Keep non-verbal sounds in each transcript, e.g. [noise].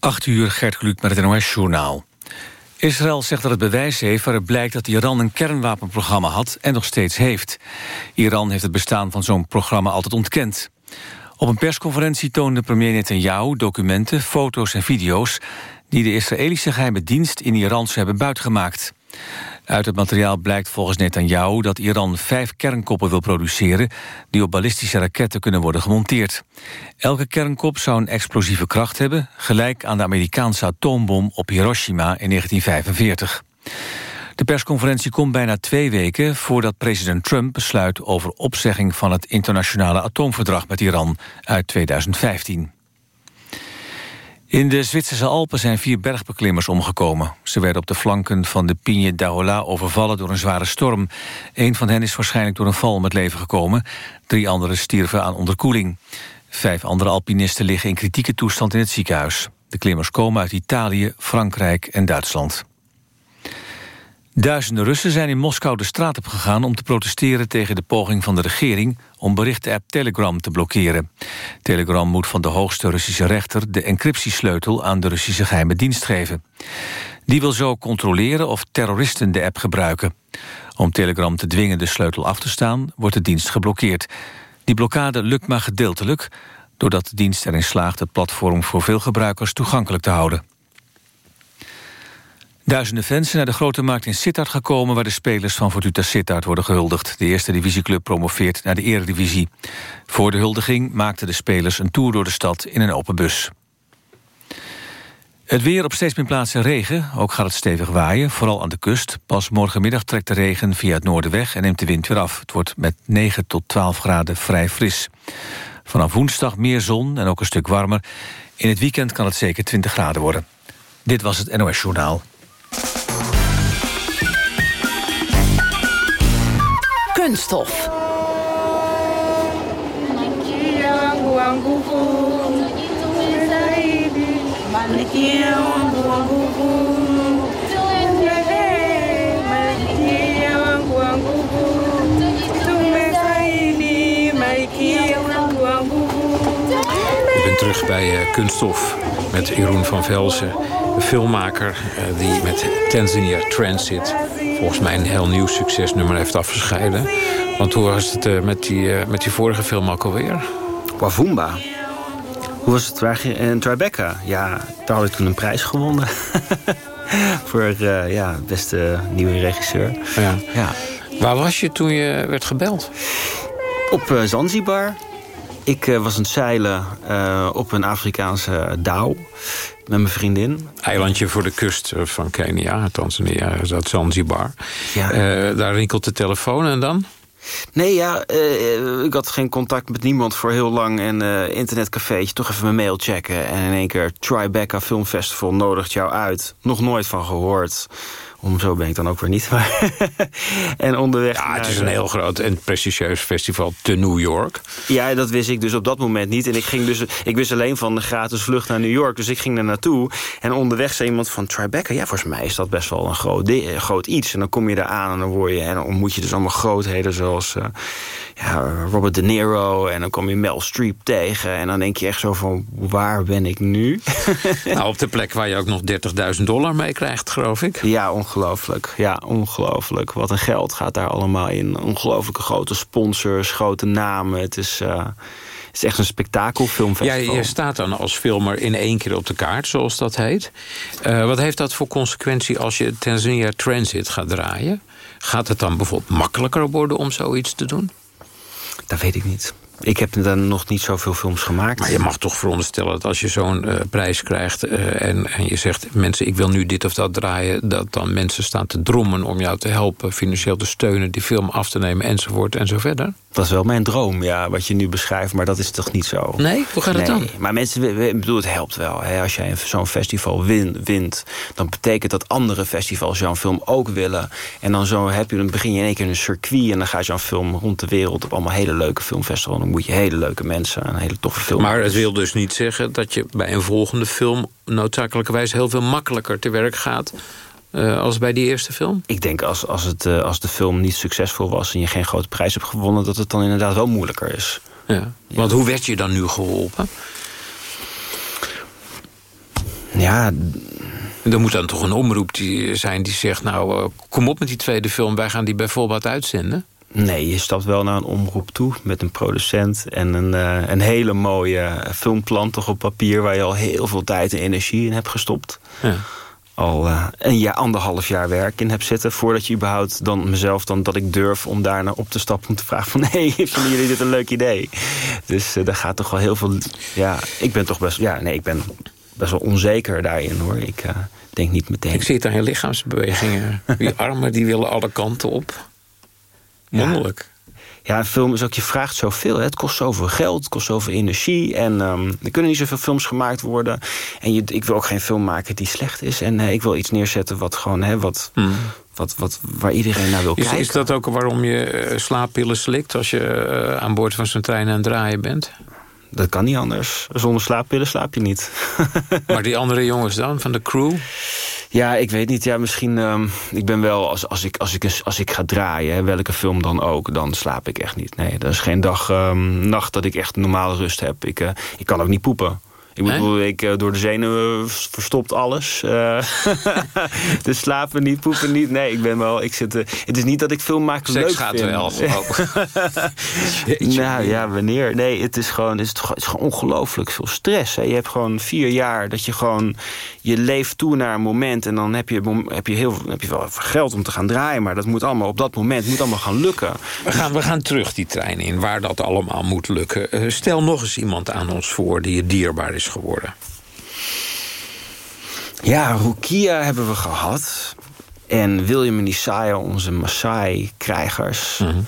8 uur, Gert met het NOS-journaal. Israël zegt dat het bewijs heeft waaruit blijkt dat Iran een kernwapenprogramma had en nog steeds heeft. Iran heeft het bestaan van zo'n programma altijd ontkend. Op een persconferentie toonde premier Netanyahu documenten, foto's en video's die de Israëlische geheime dienst in Iran zou hebben buitgemaakt. Uit het materiaal blijkt volgens Netanyahu dat Iran vijf kernkoppen wil produceren... die op ballistische raketten kunnen worden gemonteerd. Elke kernkop zou een explosieve kracht hebben... gelijk aan de Amerikaanse atoombom op Hiroshima in 1945. De persconferentie komt bijna twee weken voordat president Trump besluit over opzegging van het internationale atoomverdrag met Iran uit 2015. In de Zwitserse Alpen zijn vier bergbeklimmers omgekomen. Ze werden op de flanken van de Pigne d'Aola overvallen door een zware storm. Een van hen is waarschijnlijk door een val om het leven gekomen. Drie anderen stierven aan onderkoeling. Vijf andere alpinisten liggen in kritieke toestand in het ziekenhuis. De klimmers komen uit Italië, Frankrijk en Duitsland. Duizenden Russen zijn in Moskou de straat op gegaan om te protesteren tegen de poging van de regering om berichten-app Telegram te blokkeren. Telegram moet van de hoogste Russische rechter de encryptiesleutel aan de Russische geheime dienst geven. Die wil zo controleren of terroristen de app gebruiken. Om Telegram te dwingen de sleutel af te staan, wordt de dienst geblokkeerd. Die blokkade lukt maar gedeeltelijk, doordat de dienst erin slaagt het platform voor veel gebruikers toegankelijk te houden. Duizenden fans zijn naar de grote markt in Sittard gekomen... waar de spelers van Fortuna Sittard worden gehuldigd. De eerste divisieclub promoveert naar de eredivisie. Voor de huldiging maakten de spelers een tour door de stad in een open bus. Het weer op steeds meer plaatsen regen. Ook gaat het stevig waaien, vooral aan de kust. Pas morgenmiddag trekt de regen via het noorden weg en neemt de wind weer af. Het wordt met 9 tot 12 graden vrij fris. Vanaf woensdag meer zon en ook een stuk warmer. In het weekend kan het zeker 20 graden worden. Dit was het NOS Journaal. Kunststof. Ik ben terug bij uh, Kunststof met Jeroen van Velzen. Filmmaker uh, die met Tanzania Transit... volgens mij een heel nieuw succesnummer heeft afgescheiden. Want hoe was het uh, met, die, met die vorige film ook alweer? Wavumba. Hoe was het in Tribeca? Ja, daar had ik toen een prijs gewonnen. [laughs] Voor ja, beste nieuwe regisseur. Ja. ja. Waar was je toen je werd gebeld? Op Zanzibar. Ik uh, was aan het zeilen uh, op een Afrikaanse dauw met mijn vriendin. Eilandje voor de kust van Kenia, Tanzania, dat Zanzibar. Ja. Uh, daar rinkelt de telefoon en dan? Nee, ja, ik had geen contact met niemand voor heel lang. En internetcafeetje, toch even mijn mail checken. En in één keer Tribeca Film Festival nodigt jou uit. Nog nooit van gehoord. Om zo ben ik dan ook weer niet. [laughs] En onderweg. Ja, het is een heel groot en prestigieus festival te New York. Ja, dat wist ik dus op dat moment niet. En ik, ging dus, ik wist alleen van de gratis vlucht naar New York. Dus ik ging er naartoe. En onderweg zei iemand van Tribeca. Ja, volgens mij is dat best wel een groot, groot iets. En dan kom je daar aan en dan, word je, en dan ontmoet je dus allemaal grootheden zoals uh, ja, Robert De Niro. En dan kom je Mel Streep tegen. En dan denk je echt zo van, waar ben ik nu? [laughs] [laughs] nou, op de plek waar je ook nog 30.000 dollar mee krijgt, geloof ik. Ja, ongelooflijk. Ja, ongelooflijk. Wat een geld gaat daar allemaal in. Ongelooflijke grote sponsors, grote namen. Het is... Uh, het is echt een spektakelfilmfestival. Ja, je staat dan als filmer in één keer op de kaart, zoals dat heet. Uh, wat heeft dat voor consequentie als je Tanzania Transit gaat draaien? Gaat het dan bijvoorbeeld makkelijker worden om zoiets te doen? Dat weet ik niet. Ik heb dan nog niet zoveel films gemaakt. Maar je mag toch veronderstellen dat als je zo'n uh, prijs krijgt... Uh, en, en je zegt, mensen, ik wil nu dit of dat draaien... dat dan mensen staan te drommen om jou te helpen... financieel te steunen, die film af te nemen, enzovoort en zo verder? Dat is wel mijn droom, ja, wat je nu beschrijft. Maar dat is toch niet zo? Nee? Hoe gaat het nee. dan? Maar mensen, ik bedoel, het helpt wel. Hè. Als jij zo'n festival win, wint... dan betekent dat andere festivals jouw film ook willen. En dan, zo heb je, dan begin je in één keer een circuit... en dan gaat jouw film rond de wereld op allemaal hele leuke filmfestivals moet je hele leuke mensen, een hele toffe film. Maar het wil dus niet zeggen dat je bij een volgende film... noodzakelijkerwijs heel veel makkelijker te werk gaat... Uh, als bij die eerste film? Ik denk als, als, het, uh, als de film niet succesvol was... en je geen grote prijs hebt gewonnen... dat het dan inderdaad wel moeilijker is. Ja. Want hoe werd je dan nu geholpen? Ja, Er moet dan toch een omroep die zijn die zegt... nou, eh, kom op met die tweede film, wij gaan die bijvoorbeeld uitzenden? Nee, je stapt wel naar een omroep toe met een producent en een, een hele mooie filmplan toch op papier waar je al heel veel tijd en energie in hebt gestopt. Ja. Al uh, een jaar, anderhalf jaar werk in heb zitten voordat je überhaupt dan mezelf dan dat ik durf om daar naar op te stappen om te vragen van [laughs] nee, vinden jullie dit een leuk idee? Dus uh, daar gaat toch wel heel veel. Ja, ik ben toch best. Ja, nee, ik ben best wel onzeker daarin hoor. Ik denk niet meteen. Ik zie het aan je lichaamsbewegingen. Die [laughs] armen die willen alle kanten op. Wonderlijk. Ja, een film is ook, je vraagt zoveel. Hè. Het kost zoveel geld, het kost zoveel energie. En um, er kunnen niet zoveel films gemaakt worden. En je, ik wil ook geen film maken die slecht is. En uh, ik wil iets neerzetten wat gewoon, hè, wat, mm. wat, wat, waar iedereen naar wil is, kijken. Is dat ook waarom je uh, slaappillen slikt als je uh, aan boord van zo'n trein aan het draaien bent? Dat kan niet anders. Zonder slaappillen slaap je niet. [laughs] maar die andere jongens dan, van de crew? Ja, ik weet niet. Ja, misschien. Um, ik ben wel, als, als, ik, als, ik, als ik ga draaien, welke film dan ook, dan slaap ik echt niet. Nee, dat is geen dag, um, nacht dat ik echt normale rust heb. Ik, uh, ik kan ook niet poepen. Ik bedoel, ik, uh, door de zenuwen verstopt alles. Uh, [laughs] dus slapen niet, poepen niet. Nee, ik ben wel... Ik zit, uh, het is niet dat ik film maak Seks leuk gaat vind. wel. [laughs] nou ja, wanneer? Nee, het is gewoon, het is, het is gewoon ongelooflijk veel stress. Hè. Je hebt gewoon vier jaar dat je gewoon... Je leeft toe naar een moment en dan heb je, heb je, heel, heb je wel geld om te gaan draaien. Maar dat moet allemaal op dat moment moet allemaal gaan lukken. We gaan, we gaan terug die trein in, waar dat allemaal moet lukken. stel nog eens iemand aan ons voor die je dierbaar is geworden. Ja, Rukia hebben we gehad. En William en Isaiah, onze Maasai-krijgers. Mm -hmm.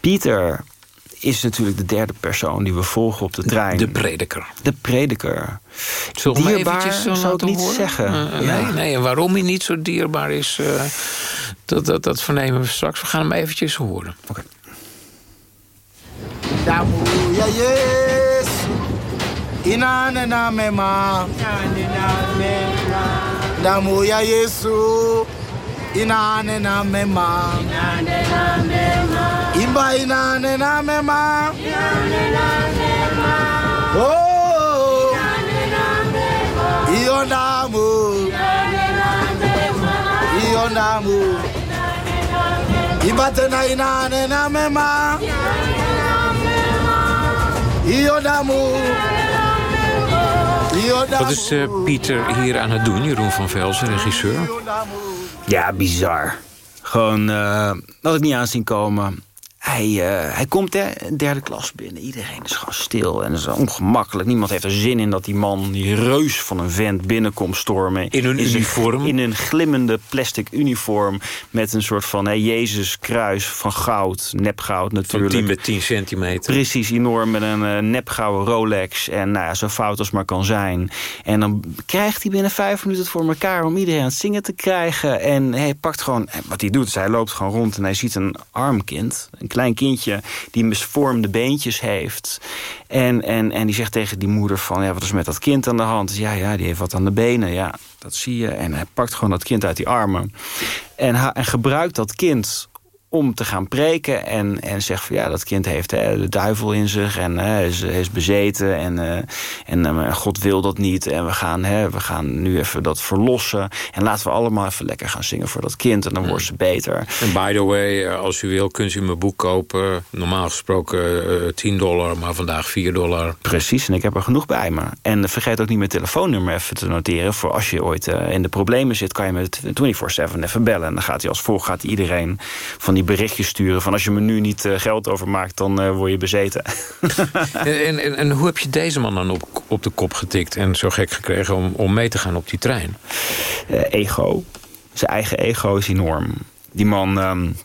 Pieter is natuurlijk de derde persoon die we volgen op de trein. De prediker. De prediker. Zullen dierbaar eventjes uh, zou ik niet horen? zeggen. Uh, ja. nee, nee, en waarom hij niet zo dierbaar is, uh, dat, dat, dat vernemen we straks. We gaan hem eventjes horen. Oké. Okay. Ina na mema, Ina na mema, damu ya Yesu Ina na mema, Ina na mema, imba ina na mema, na oh, inane na mema, iyo damu, inane na mema, iyo damu, imba tena ina na mema, na iyo damu, na Wat is uh, Pieter hier aan het doen, Jeroen van Velsen, regisseur? Ja, bizar. Gewoon, uh, had ik niet aanzien komen. Hij, uh, hij komt hè, derde klas binnen. Iedereen is gewoon stil en is ongemakkelijk. Niemand heeft er zin in dat die man, die reus van een vent, binnenkomt stormen. In een uniform? In een glimmende plastic uniform. Met een soort van hè, Jezus kruis van goud. Nepgoud natuurlijk. Van 10 bij 10 centimeter. Precies, enorm. Met een uh, nepgouden Rolex. En nou ja, zo fout als maar kan zijn. En dan krijgt hij binnen vijf minuten voor elkaar om iedereen aan het zingen te krijgen. En hij pakt gewoon, wat hij doet, is hij loopt gewoon rond en hij ziet een arm kind. Een klein kindje die misvormde beentjes heeft. En, en, en die zegt tegen die moeder van, ja, wat is met dat kind aan de hand? Ja, ja, die heeft wat aan de benen, ja, dat zie je. En hij pakt gewoon dat kind uit die armen. En, en gebruikt dat kind om te gaan preken en, en zegt van ja, dat kind heeft hè, de duivel in zich en hè, is, is bezeten en, uh, en uh, God wil dat niet en we gaan, hè, we gaan nu even dat verlossen en laten we allemaal even lekker gaan zingen voor dat kind en dan wordt ze beter. En by the way, als u wil kunt u mijn boek kopen, normaal gesproken uh, 10 dollar, maar vandaag 4 dollar. Precies, en ik heb er genoeg bij me. En vergeet ook niet mijn telefoonnummer even te noteren voor als je ooit in de problemen zit, kan je me 24/7 even bellen en dan gaat hij als volgt gaat iedereen van die berichtjes sturen van als je me nu niet uh, geld overmaakt, dan uh, word je bezeten. [laughs] en, en, en, hoe heb je deze man dan op, op de kop getikt en zo gek gekregen om, om mee te gaan op die trein? Uh, ego. Zijn eigen ego is enorm. Die man, um,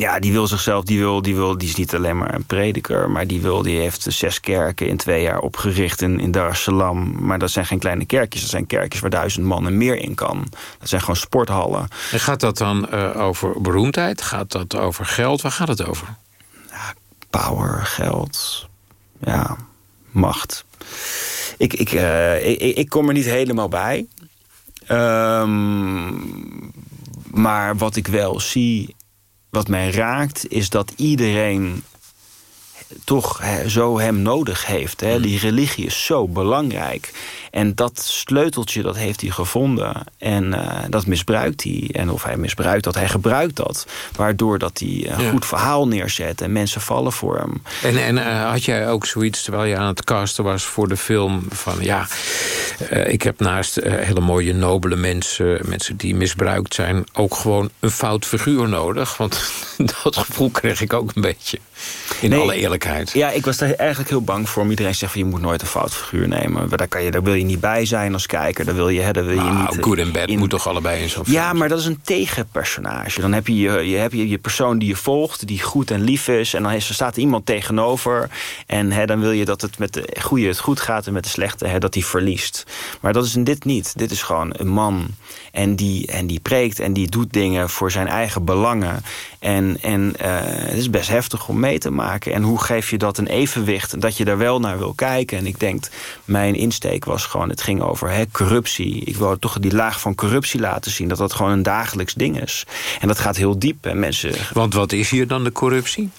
ja, die wil zichzelf, die wil, die wil, die is niet alleen maar een prediker, maar die wil, die heeft zes kerken in twee jaar opgericht in, in Dar es Salaam. Maar dat zijn geen kleine kerkjes, dat zijn kerkjes waar duizend man en meer in kan. Dat zijn gewoon sporthallen. En gaat dat dan uh, over beroemdheid? Gaat dat over geld? Waar gaat het over? Ja, power, geld, ja, macht. Ik, ik, uh, ik, ik kom er niet helemaal bij. Um, maar wat ik wel zie wat mij raakt is dat iedereen toch zo hem nodig heeft. Hè. Die religie is zo belangrijk. En dat sleuteltje, dat heeft hij gevonden. En uh, dat misbruikt hij. En of hij misbruikt dat, hij gebruikt dat. Waardoor dat hij een Ja. goed verhaal neerzet. En mensen vallen voor hem. En, en eh, had jij ook zoiets, terwijl je aan het casten was voor de film... van ja, eh, ik heb naast eh, hele mooie, nobele mensen... mensen die misbruikt zijn, ook gewoon een fout figuur nodig? Want [laughs] dat gevoel kreeg ik ook een beetje, in Nee. alle eerlijkheid. Ja, ik was daar eigenlijk heel bang voor. Iedereen zegt van je moet nooit een fout figuur nemen. Daar, kan je, daar wil je niet bij zijn als kijker. Daar wil je, hè, daar wil je Nou, niet... eh, good en bad in- moet toch allebei in zo'n film Ja, maar dat is een tegenpersonage. Dan heb je je, je, heb je je persoon die je volgt, die goed en lief is. En dan is, er staat er iemand tegenover. En hè, dan wil je dat het met de goede het goed gaat en met de slechte hè, dat hij verliest. Maar dat is in dit niet. Dit is gewoon een man. En die, en die preekt en die doet dingen voor zijn eigen belangen. En, en eh, het is best heftig om mee te maken. En hoe geef je dat een evenwicht? Dat je daar wel naar wil kijken. En ik denk, mijn insteek was gewoon... het ging over hè, corruptie. Ik wil toch die laag van corruptie laten zien. Dat dat gewoon een dagelijks ding is. En dat gaat heel diep. En mensen... Want wat is hier dan de corruptie?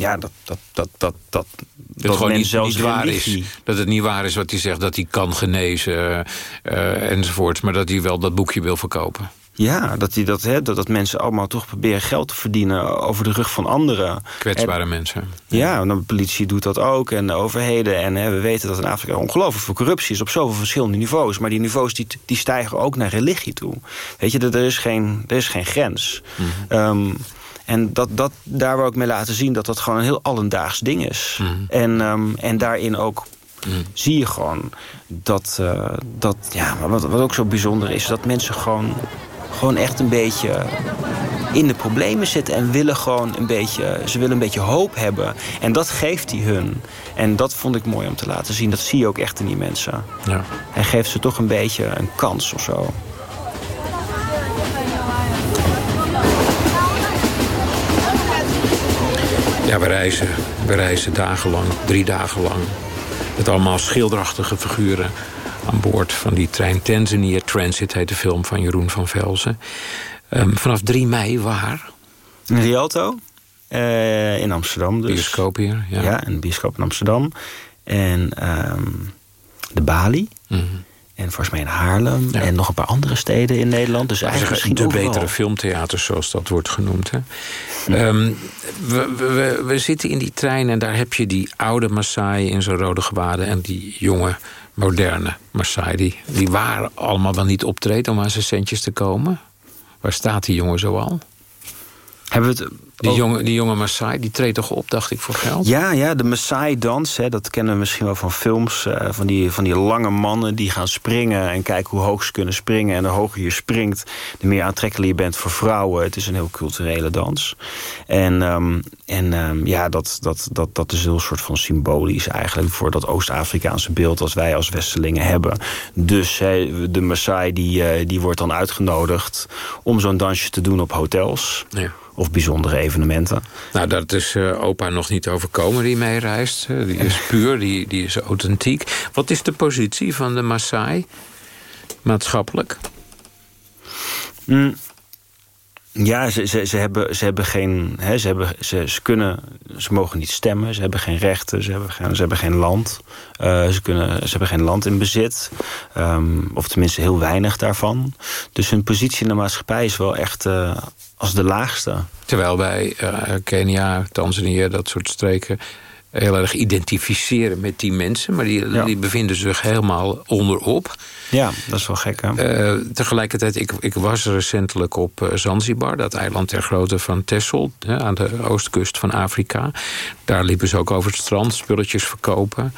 Ja, dat... dat, dat, dat, dat Dat het gewoon niet, zelfs niet waar is. Dat het niet waar is wat hij zegt, dat hij kan genezen eh, enzovoort. Maar dat hij wel dat boekje wil verkopen. Ja, dat, die, dat, hè, dat, dat mensen allemaal toch proberen geld te verdienen... over de rug van anderen. Kwetsbare mensen. Ja, en de politie doet dat ook en de overheden. En hè, we weten dat in Afrika ongelooflijk veel corruptie is op zoveel verschillende niveaus. Maar die niveaus die, die stijgen ook naar religie toe. Weet je, er er is geen, er is geen grens. Ehm, en dat, dat, daar wil ik mee laten zien dat dat gewoon een heel alledaags ding is. En, ehm, en daarin ook zie je gewoon dat, eh, dat ja, wat, wat ook zo bijzonder is, dat mensen gewoon, gewoon echt een beetje in de problemen zitten en willen gewoon een beetje, ze willen een beetje hoop hebben. En dat geeft hij hun. En dat vond ik mooi om te laten zien. Dat zie je ook echt in die mensen. Ja. Hij geeft ze toch een beetje een kans of zo. Ja, we reizen, we reizen dagenlang, drie dagen lang. Met allemaal schilderachtige figuren aan boord van die trein. Tanzania Transit heet de film van Jeroen van Velzen. Ehm, vanaf 3 mei waar? In Rialto, eh, in Amsterdam dus. Bioscoop hier. Ja. Ja, een bioscoop in Amsterdam. En ehm, de Bali. Mhm. En volgens mij in Haarlem. Ja. En nog een paar andere steden in Nederland. Dus eigenlijk zeggen, de overal. betere filmtheaters, zoals dat wordt genoemd. Hè. Ehm, we, we, we, we zitten in die trein en daar heb je die oude Maasai in zo'n rode gewaden... en die jonge, moderne Maasai. Die, die waren allemaal wel niet optreden om aan zijn centjes te komen. Waar staat die jongen zoal? Hebben we het Die, jonge, die jonge Maasai, die treedt toch op, dacht ik, voor geld? Ja, ja, de Maasai-dans, hè, dat kennen we misschien wel van films. eh, van, die, van die lange mannen die gaan springen en kijken hoe hoog ze kunnen springen. En de hoger je springt, de meer aantrekkelijk je bent voor vrouwen. Het is een heel culturele dans. En, ehm, en ehm, ja, dat, dat, dat, dat is heel soort van symbolisch eigenlijk... voor dat Oost-Afrikaanse beeld als wij als Westelingen hebben. Dus de Maasai die, eh, die wordt dan uitgenodigd om zo'n dansje te doen op hotels... Ja. Of bijzondere evenementen. Nou, dat is eh, opa nog niet overkomen die meereist. Eh, Die is puur, die, die is authentiek. Wat is de positie van de Maasai maatschappelijk? Mm. Ja, ze, ze, ze, hebben, ze hebben geen. Hè, ze, hebben, ze, ze kunnen. Ze mogen niet stemmen. Ze hebben geen rechten. Ze hebben geen, ze hebben geen land. Eh, ze, kunnen, ze hebben geen land in bezit. Ehm, of tenminste heel weinig daarvan. Dus hun positie in de maatschappij is wel echt als de laagste. Terwijl wij eh, Kenia, Tanzania, dat soort streken... heel erg identificeren met die mensen. Maar die, Ja. die bevinden zich helemaal onderop. Ja, dat is wel gek, hè? Eh, tegelijkertijd, ik, ik was recentelijk op eh, Zanzibar... dat eiland ter grootte van Texel, hè, aan de oostkust van Afrika. Daar liepen ze ook over het strand, spulletjes verkopen.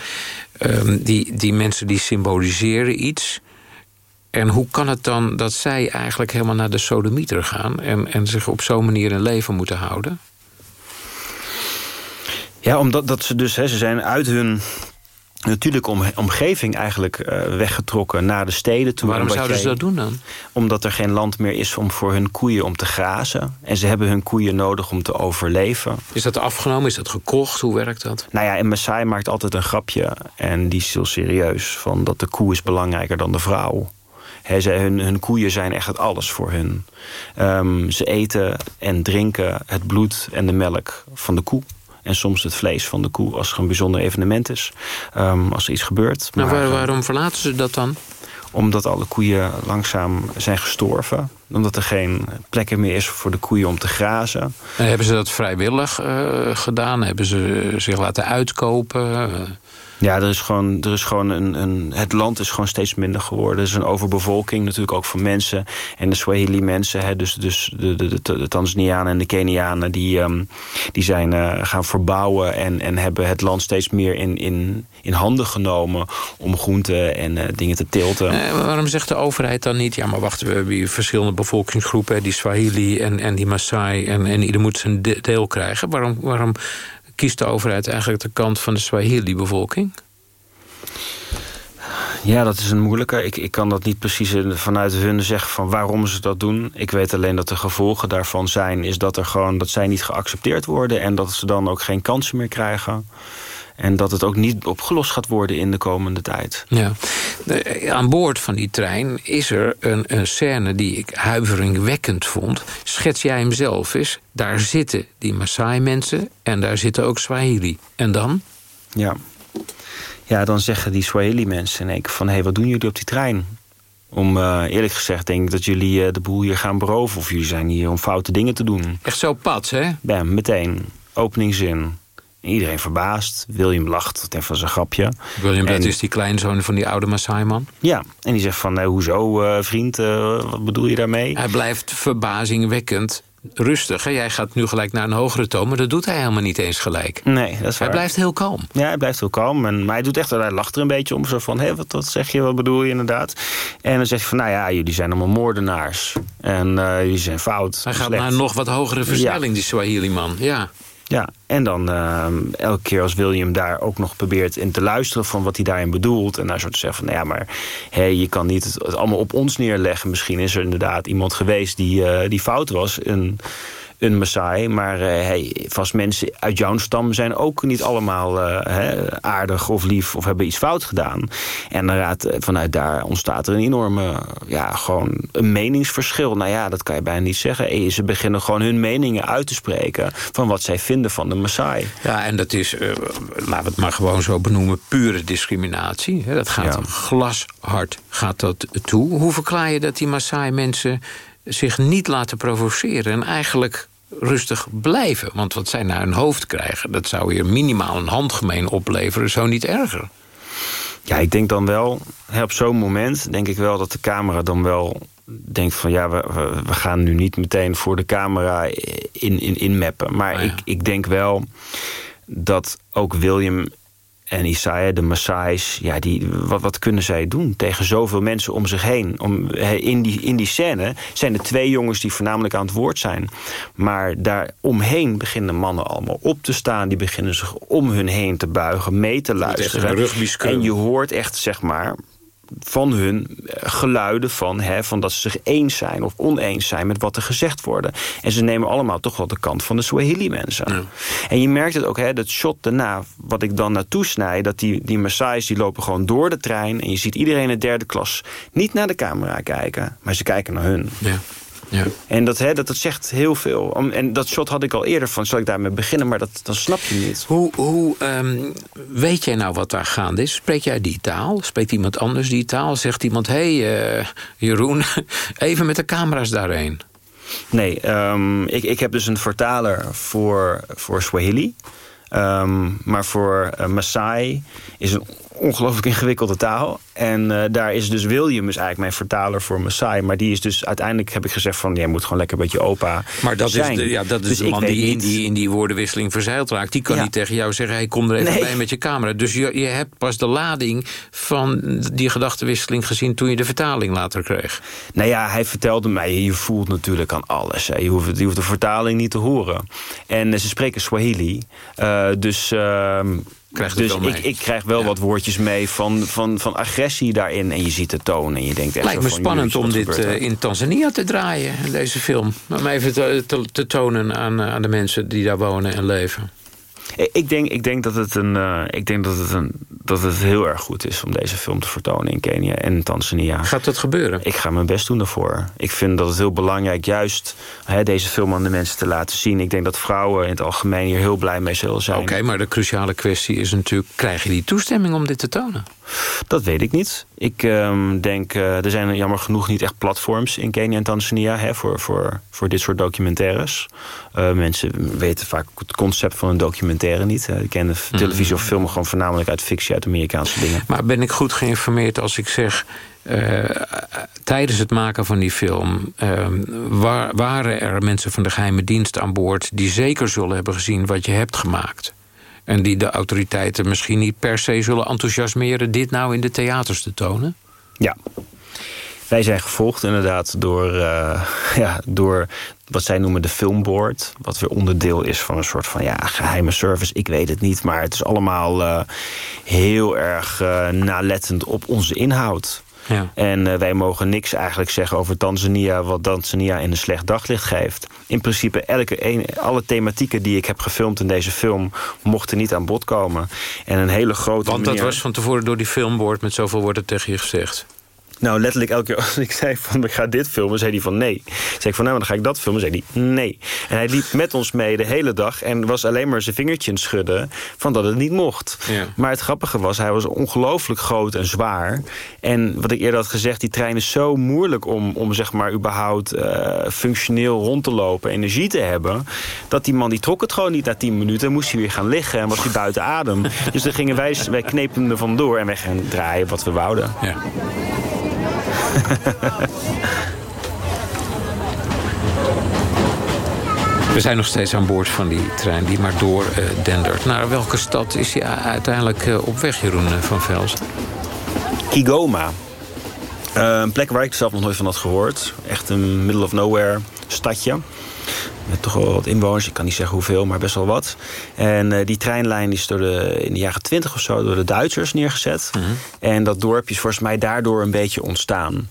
Ehm, die, die mensen die symboliseren iets... En hoe kan het dan dat zij eigenlijk helemaal naar de sodemieter gaan... en, en zich op zo'n manier een leven moeten houden? Ja, omdat dat ze dus, hè, ze zijn uit hun natuurlijke om, omgeving eigenlijk eh, weggetrokken naar de steden toe. Waarom zouden ze dat doen dan? Omdat er geen land meer is om voor hun koeien om te grazen. En ze hebben hun koeien nodig om te overleven. Is dat afgenomen? Is dat gekocht? Hoe werkt dat? Nou ja, en Maasai maakt altijd een grapje. En die is heel serieus. Van dat de koe is belangrijker dan de vrouw. He, ze, hun, hun koeien zijn echt het alles voor hun. Ehm, ze eten en drinken het bloed en de melk van de koe. En soms het vlees van de koe als er een bijzonder evenement is. Ehm, als er iets gebeurt. Maar, waar- eh, waarom verlaten ze dat dan? omdat alle koeien langzaam zijn gestorven. Omdat er geen plek meer is voor de koeien om te grazen. En hebben ze dat vrijwillig eh, gedaan? Hebben ze zich laten uitkopen? Ja, er is gewoon, er is gewoon een, een, het land is gewoon steeds minder geworden. Er is een overbevolking natuurlijk ook van mensen. En de Swahili-mensen, hè, dus, dus de, de, de, de Tanzanianen en de Kenianen... die, ehm, die zijn eh, gaan verbouwen en, en hebben het land steeds meer in, in, in handen genomen... om groenten en eh, dingen te tilten. Eh, waarom zegt de overheid dan niet... ja, maar wacht, we hebben hier verschillende bevolkingsgroepen... die Swahili en, en die Maasai... en, en ieder moet zijn de- deel krijgen. Waarom, waarom kiest de overheid eigenlijk de kant van de Swahili-bevolking? Ja, dat is een moeilijke. Ik, ik kan dat niet precies vanuit hun zeggen van waarom ze dat doen. Ik weet alleen dat de gevolgen daarvan zijn... is dat, er gewoon, dat zij niet geaccepteerd worden... en dat ze dan ook geen kansen meer krijgen. En dat het ook niet opgelost gaat worden in de komende tijd. Ja. Aan boord van die trein is er een, een scène die ik huiveringwekkend vond. Schets jij hem zelf eens. Daar zitten die Maasai-mensen en daar zitten ook Swahili. En dan? Ja. Ja, dan zeggen die Swahili-mensen één keer van... hé, hey, wat doen jullie op die trein? Om, eh, eerlijk gezegd denk ik dat jullie eh, de boel hier gaan beroven... of jullie zijn hier om foute dingen te doen. Echt zo pad, hè? Bam, meteen. Iedereen verbaasd. William lacht ten van zijn grapje. William, dat is die kleinzoon van die oude Maasai-man. Ja, en die zegt van, eh, hoezo eh, vriend, eh, wat bedoel je daarmee? Hij blijft verbazingwekkend rustig. Hè? Jij gaat nu gelijk naar een hogere toon, maar dat doet hij helemaal niet eens gelijk. Nee, dat is Hij waar. blijft heel kalm. Ja, hij blijft heel kalm. En, maar hij doet echt, hij lacht er een beetje om. Zo van, hé, wat, wat zeg je, wat bedoel je inderdaad? En dan zegt hij van, nou ja, jullie zijn allemaal moordenaars. En jullie zijn fout. Hij gaat slecht. naar een nog wat hogere versnelling, die Swahili-man. Ja. Ja, en dan eh, elke keer als William daar ook nog probeert in te luisteren... van wat hij daarin bedoelt. En daar te zeggen van, nou ja, maar hé, je kan niet het, allemaal op ons neerleggen. Misschien is er inderdaad iemand geweest die, eh, die fout was... Een, een Maasai, maar eh, hey, vast mensen uit jouw stam zijn ook niet allemaal eh, hè, aardig of lief of hebben iets fout gedaan. En raad, eh, vanuit daar ontstaat er een enorme, ja, gewoon een meningsverschil. Nou ja, dat kan je bijna niet zeggen. Ze beginnen gewoon hun meningen uit te spreken van wat zij vinden van de Maasai. Ja, en dat is, laten we het maar gewoon zo benoemen, pure discriminatie. Dat gaat Ja. glashard gaat dat toe. Hoe verklaar je dat die Maasai-mensen zich niet laten provoceren... en eigenlijk rustig blijven? Want wat zij naar hun hoofd krijgen... dat zou hier minimaal een handgemeen opleveren, zo niet erger. Ja, ik denk dan wel, hè, op zo'n moment denk ik wel dat de camera dan wel denkt van ja, we, gaan nu niet meteen voor de camera in, in, inmappen. Maar Ah, ja. ik, ik denk wel dat ook William en Isaiah, de Maasai's, ja, die, wat, wat kunnen zij doen tegen zoveel mensen om zich heen? Om, in, die, in die scène zijn er twee jongens die voornamelijk aan het woord zijn. Maar daar omheen beginnen mannen allemaal op te staan. Die beginnen zich om hun heen te buigen, mee te luisteren. En je hoort echt, zeg maar, van hun eh, geluiden van, hè, van dat ze zich eens zijn of oneens zijn met wat er gezegd wordt. En ze nemen allemaal toch wel de kant van de Swahili-mensen. En je merkt het ook, hè, dat shot daarna, wat ik dan naartoe snij, dat die, die Maasai's die lopen gewoon door de trein en je ziet iedereen in de derde klas niet naar de camera kijken, maar ze kijken naar hun. Ja. Ja. En dat, hè, dat, dat zegt heel veel. Om- En dat shot had ik al eerder van, zal ik daarmee beginnen, maar dat, dan snap je niet. Hoe, hoe ehm, weet jij nou wat daar gaande is? Spreek jij die taal? Spreekt iemand anders die taal? Zegt iemand, hé hey, eh, Jeroen, [laughs] even met de camera's daarheen. Nee, ehm, ik, ik heb dus een vertaler voor, voor Swahili. Ehm, maar voor eh, Maasai is een ongelooflijk ingewikkelde taal. En eh, daar is dus William is eigenlijk mijn vertaler voor Maasai. Maar die is dus uiteindelijk heb ik gezegd van... jij moet gewoon lekker een beetje opa Maar dat zijn. is de, ja, dat is Dus de man die in, die in die woordenwisseling verzeild raakt. Die kan Ja. niet tegen jou zeggen, hey, kom er even Nee. bij met je camera. Dus je, je hebt pas de lading van die gedachtenwisseling gezien... toen je de vertaling later kreeg. Nou ja, hij vertelde mij, je voelt natuurlijk aan alles. Hè. Je, hoeft, je hoeft de vertaling niet te horen. En eh, ze spreken Swahili. Eh, dus ehm, Krijgt het dus wel ik, mee. ik krijg wel Ja. wat woordjes mee van, van, van agressie daarin. En je ziet de toon en je denkt echt Lijkt me van, spannend om dit gebeurt eh, in Tanzania te draaien, deze film. Om even te, te, te tonen aan, eh, aan de mensen die daar wonen en leven. Ik denk, ik denk dat het een, eh, ik denk dat het een, dat het heel erg goed is om deze film te vertonen in Kenia en Tanzania. Gaat dat gebeuren? Ik ga mijn best doen daarvoor. Ik vind dat het heel belangrijk juist hè, deze film aan de mensen te laten zien. Ik denk dat vrouwen in het algemeen hier heel blij mee zullen zijn. Oké, maar de cruciale kwestie is natuurlijk... krijg je die toestemming om dit te tonen? Dat weet ik niet. Ik um, denk, uh, er zijn jammer genoeg niet echt platforms in Kenia en Tanzania hè, voor, voor, voor dit soort documentaires. Uh, mensen weten vaak het concept van een documentaire niet. Ze kennen mm. televisie of film gewoon voornamelijk uit fictie, uit Amerikaanse dingen. Maar ben ik goed geïnformeerd als ik zeg... Uh, tijdens het maken van die film uh, waar, waren er mensen van de geheime dienst aan boord... die zeker zullen hebben gezien wat je hebt gemaakt? En die de autoriteiten misschien niet per se zullen enthousiasmeren... dit nou in de theaters te tonen? Ja. Wij zijn gevolgd inderdaad door, uh, [laughs] ja, door wat zij noemen de filmboard. Wat weer onderdeel is van een soort van ja, geheime service. Ik weet het niet, maar het is allemaal uh, heel erg uh, nalettend op onze inhoud. Ja. En uh, wij mogen niks eigenlijk zeggen over Tanzania... wat Tanzania in een slecht daglicht geeft. In principe elke een, alle thematieken die ik heb gefilmd in deze film... mochten niet aan bod komen. En een hele grote Want dat manier... was van tevoren door die filmboard... met zoveel woorden tegen je gezegd. Nou, letterlijk elke keer als [laughs] ik zei van ik ga dit filmen, zei hij van nee. Zei ik van nou, dan ga ik dat filmen, zei hij nee. En hij liep met ons mee de hele dag en was alleen maar zijn vingertje het schudden van dat het niet mocht. Ja. Maar het grappige was, hij was ongelooflijk groot en zwaar. En wat ik eerder had gezegd, die trein is zo moeilijk om, om zeg maar überhaupt uh, functioneel rond te lopen, energie te hebben, dat die man die trok het gewoon niet na tien minuten. Moest hij weer gaan liggen en was hij buiten adem. [laughs] Dus dan gingen wij, wij knepen er vandoor en wij gaan draaien wat we wouden. Ja. We zijn nog steeds aan boord van die trein die maar door uh, dendert. Naar welke stad is hij uiteindelijk uh, op weg, Jeroen van Vels? Kigoma. Een plek waar ik zelf nog nooit van had gehoord. Echt een middle of nowhere stadje. Met toch wel wat inwoners, ik kan niet zeggen hoeveel, maar best wel wat. En uh, die treinlijn is door de, in de jaren twintig of zo door de Duitsers neergezet. Mhm. Mm -hmm. En dat dorpje is volgens mij daardoor een beetje ontstaan.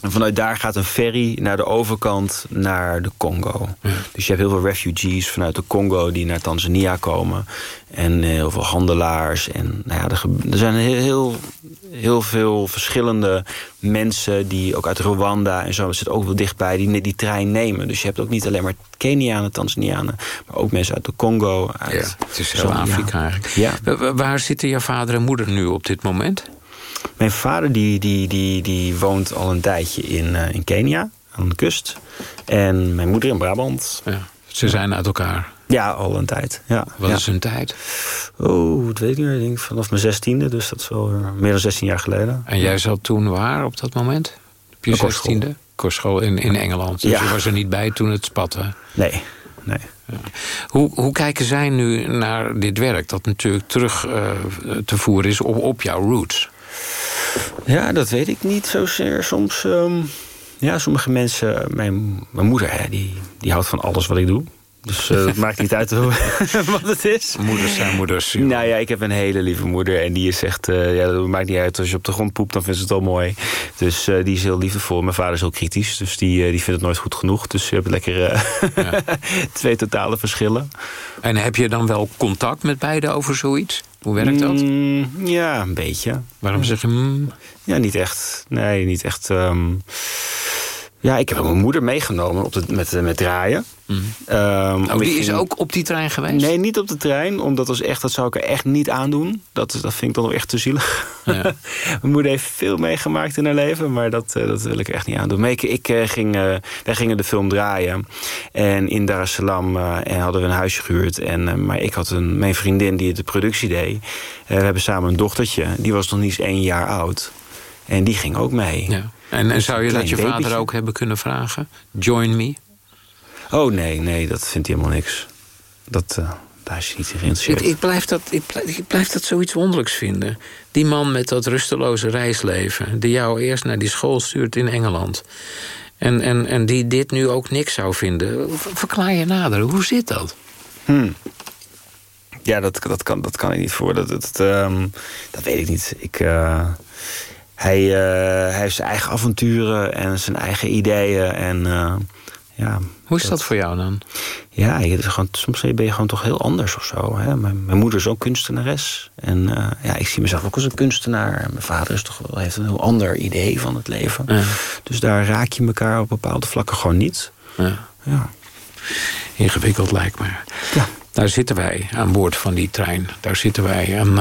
En vanuit daar gaat een ferry naar de overkant naar de Congo. Ja. Dus je hebt heel veel refugees vanuit de Congo die naar Tanzania komen. En heel veel handelaars. En nou ja, er, er zijn heel, heel, veel verschillende mensen die ook uit Rwanda en zo, dat zit ook wel dichtbij, die die trein nemen. Dus je hebt ook niet alleen maar Kenianen, Tanzanianen, maar ook mensen uit de Congo. Uit ja, het is heel Afrika eigenlijk. Ja. Waar zitten je vader en moeder nu op dit moment? Mijn vader die, die, die, die woont al een tijdje in, uh, in Kenia, aan de kust. En mijn moeder in Brabant. Ja, ze zijn uit elkaar. Ja, al een tijd. Ja, Wat ja. is hun tijd? Oh, dat weet ik niet. Ik denk vanaf mijn zestiende, dus dat is wel meer dan 16 jaar geleden. En jij zat toen waar op dat moment? Op je zestiende? Kostschool in, in Engeland. Dus Ja. je was er niet bij toen het spatte. Nee, nee. Hoe, hoe kijken zij nu naar dit werk? Dat natuurlijk terug uh, te voeren is op, op jouw roots. Ja, dat weet ik niet zozeer. Soms, um, ja, sommige mensen... Mijn, mijn moeder, hè, die, die houdt van alles wat ik doe. Dus uh, het maakt niet uit [laughs] wat het is. Moeders zijn moeders. Joh. Nou ja, ik heb een hele lieve moeder. En die is echt... Uh, ja, dat maakt niet uit. Als je op de grond poept, dan vindt ze het al mooi. Dus uh, die is heel liefdevol. Mijn vader is heel kritisch. Dus die, die vindt het nooit goed genoeg. Dus je hebt lekker ja. [laughs] twee totale verschillen. En heb je dan wel contact met beiden over zoiets? Hoe werkt dat? Mm, ja, een beetje. Waarom zeg je... Mm? Ja, niet echt. Nee, niet echt... Um... Ja, ik heb mijn moeder meegenomen op de, met, met draaien. Mm. Um, oh, die is ook op die trein geweest? Nee, niet op de trein. Omdat dat, is echt, dat zou ik er echt niet aandoen. Dat, dat vind ik dan wel echt te zielig. Ja. [laughs] mijn moeder heeft veel meegemaakt in haar leven. Maar dat, dat wil ik echt niet aandoen. Maar ik, ik ging, uh, wij gingen de film draaien. En in Dar es Salaam uh, en hadden we een huisje gehuurd. En, uh, maar ik had een, mijn vriendin die de productie deed. we hebben samen een dochtertje. Die was nog niet eens één jaar oud. En die ging ook mee. Ja. En, en zou je dat je vader babytje. ook hebben kunnen vragen? Join me? Oh nee, nee, dat vindt hij helemaal niks. Dat, uh, daar is hij niet in geïnteresseerd. Ik, ik, blijf dat, ik, blijf, ik blijf dat zoiets wonderlijks vinden. Die man met dat rusteloze reisleven... die jou eerst naar die school stuurt in Engeland... en, en, en die dit nu ook niks zou vinden. Verklaar je nader, hoe zit dat? Hmm. Ja, dat, dat, kan, dat kan ik niet voor. Dat, dat, um, dat weet ik niet. Ik... Uh... Hij, uh, hij heeft zijn eigen avonturen en zijn eigen ideeën. En uh, ja, Hoe is dat, voor jou dan? Ja, je, het is gewoon, soms ben je gewoon toch heel anders of zo. Hè? Mijn, mijn moeder is ook kunstenares. En eh, ja, ik zie mezelf ook als een kunstenaar. Mijn vader is toch wel, heeft een heel ander idee van het leven. Ja. Dus daar raak je elkaar op bepaalde vlakken gewoon niet. Ja. Ja. Ingewikkeld lijkt me. Ja. Daar zitten wij aan boord van die trein. Daar zitten wij. En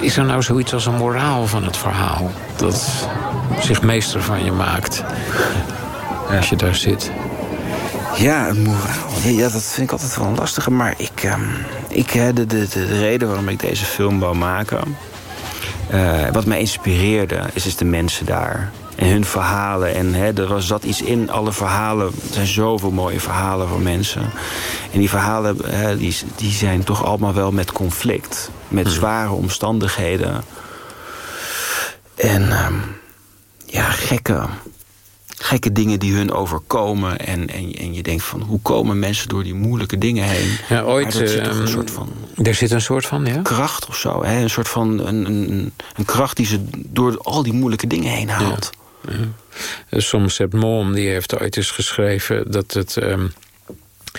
is er nou zoiets als een moraal van het verhaal... dat zich meester van je maakt als je daar zit? Ja, een moraal. Ja, dat vind ik altijd wel een lastige. Maar ik, ehm, ik de, de, de, de reden waarom ik deze film wou maken... eh, wat mij inspireerde, is, is de mensen daar. En hun verhalen. En hè, er was zat iets in alle verhalen. Er zijn zoveel mooie verhalen van mensen. En die verhalen hè, die, die zijn toch allemaal wel met conflict. Met zware omstandigheden. En ehm, ja, gekke, gekke dingen die hun overkomen. En, en, en je denkt van, hoe komen mensen door die moeilijke dingen heen? Ja, ooit... Er zit ehm, een soort van Er zit een soort van, ja? kracht of zo. Hè? Een soort van een, een, een kracht die ze door al die moeilijke dingen heen haalt. Somerset Maugham die heeft ooit eens geschreven dat het, ehm,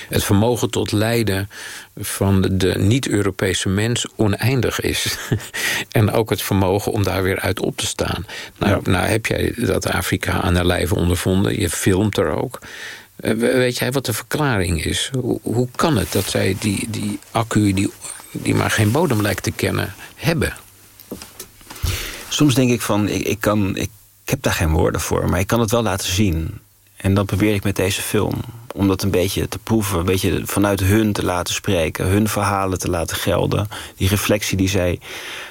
het vermogen tot lijden van de, niet-Europese mens oneindig is. [laughs] en ook het vermogen om daar weer uit op te staan. Nou, nou heb jij dat Afrika aan de lijve ondervonden. Je filmt er ook. Eh, weet jij wat de verklaring is? Hoe, hoe kan het dat zij die, die accu die, die maar geen bodem lijkt te kennen hebben? Soms denk ik van, ik, ik, kan, ik heb daar geen woorden voor, maar ik kan het wel laten zien. En dat probeer ik met deze film. Om dat een beetje te proeven, een beetje vanuit hun te laten spreken. Hun verhalen te laten gelden. Die reflectie die zij...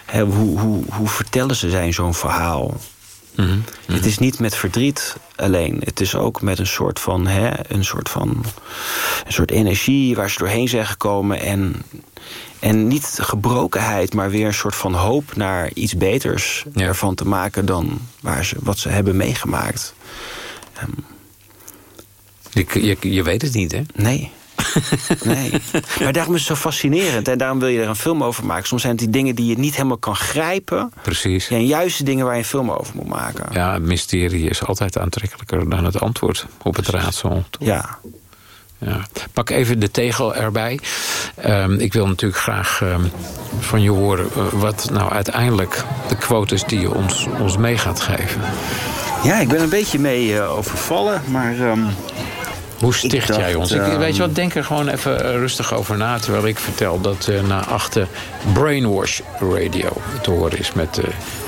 Hè, hoe, hoe, hoe vertellen ze zijn zo'n verhaal? Het is niet met verdriet alleen. Het is ook met een soort van, hè, een soort van een soort energie waar ze doorheen zijn gekomen. En, en niet gebrokenheid, maar weer een soort van hoop naar iets beters Ja. ervan te maken dan waar ze, wat ze hebben meegemaakt. Je, je, je weet het niet, hè? Nee. [laughs] Nee. Maar daarom is het zo fascinerend. En daarom wil je er een film over maken. Soms zijn het die dingen die je niet helemaal kan grijpen. Precies. En juist de dingen waar je een film over moet maken. Ja, het mysterie is altijd aantrekkelijker dan het antwoord op het raadsel. toch? Ja. Ja. Pak even de tegel erbij. Ehm, ik wil natuurlijk graag ehm, van je horen eh, wat nou uiteindelijk de quote is die je ons, ons mee gaat geven. Ja, ik ben een beetje mee eh, overvallen, maar... ehm, Hoe sticht dacht, jij ons? Ik, weet je wat, denk er gewoon even eh, rustig over na... terwijl ik vertel dat eh, na achte Brainwash Radio te horen is met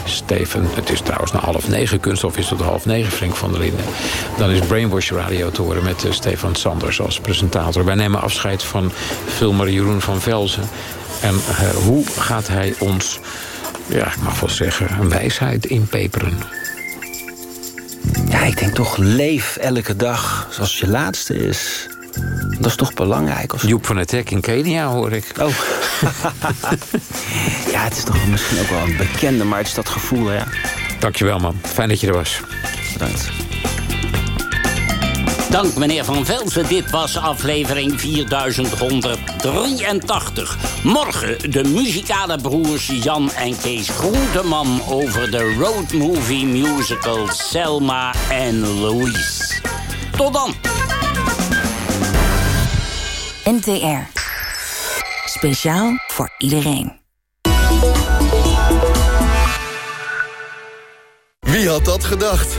Steven. Het is trouwens na half negen, kunststof is tot half negen, Frank van der Linden. Dan is Brainwash Radio te horen met eh, Stefan Sanders als presentator. Wij nemen afscheid van filmer Jeroen van Velzen. En eh, hoe gaat hij ons, ja, ik mag wel zeggen, een wijsheid inpeperen? Ja, ik denk toch leef elke dag zoals je laatste is. Dat is toch belangrijk? Of... Joep van het Hek in Kenia, hoor ik. Oh. [laughs] ja, het is toch misschien ook wel een bekende, maar het is dat gevoel, ja. Dankjewel, man. Fijn dat je er was. Bedankt. Dank meneer Van Velzen. Dit was aflevering 4183. Morgen de muzikale broers Jan en Kees Groenteman... over de roadmovie musical Selma en Louise. Tot dan. NTR. Speciaal voor iedereen. Wie had dat gedacht?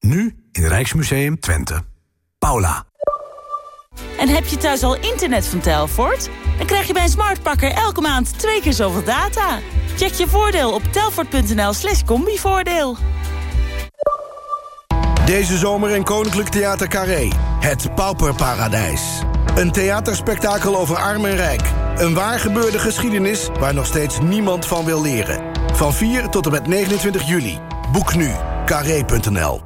Nu in Rijksmuseum Twente. Paula. En heb je thuis al internet van Telfort? Dan krijg je bij een smartpakker elke maand twee keer zoveel data. Check je voordeel op telfort.nl slash combivoordeel. Deze zomer in Koninklijk Theater Carré. Het Pauperparadijs. Een theaterspektakel over arm en rijk. Een waar gebeurde geschiedenis waar nog steeds niemand van wil leren. Van 4 tot en met 29 juli. Boek nu. Carré.nl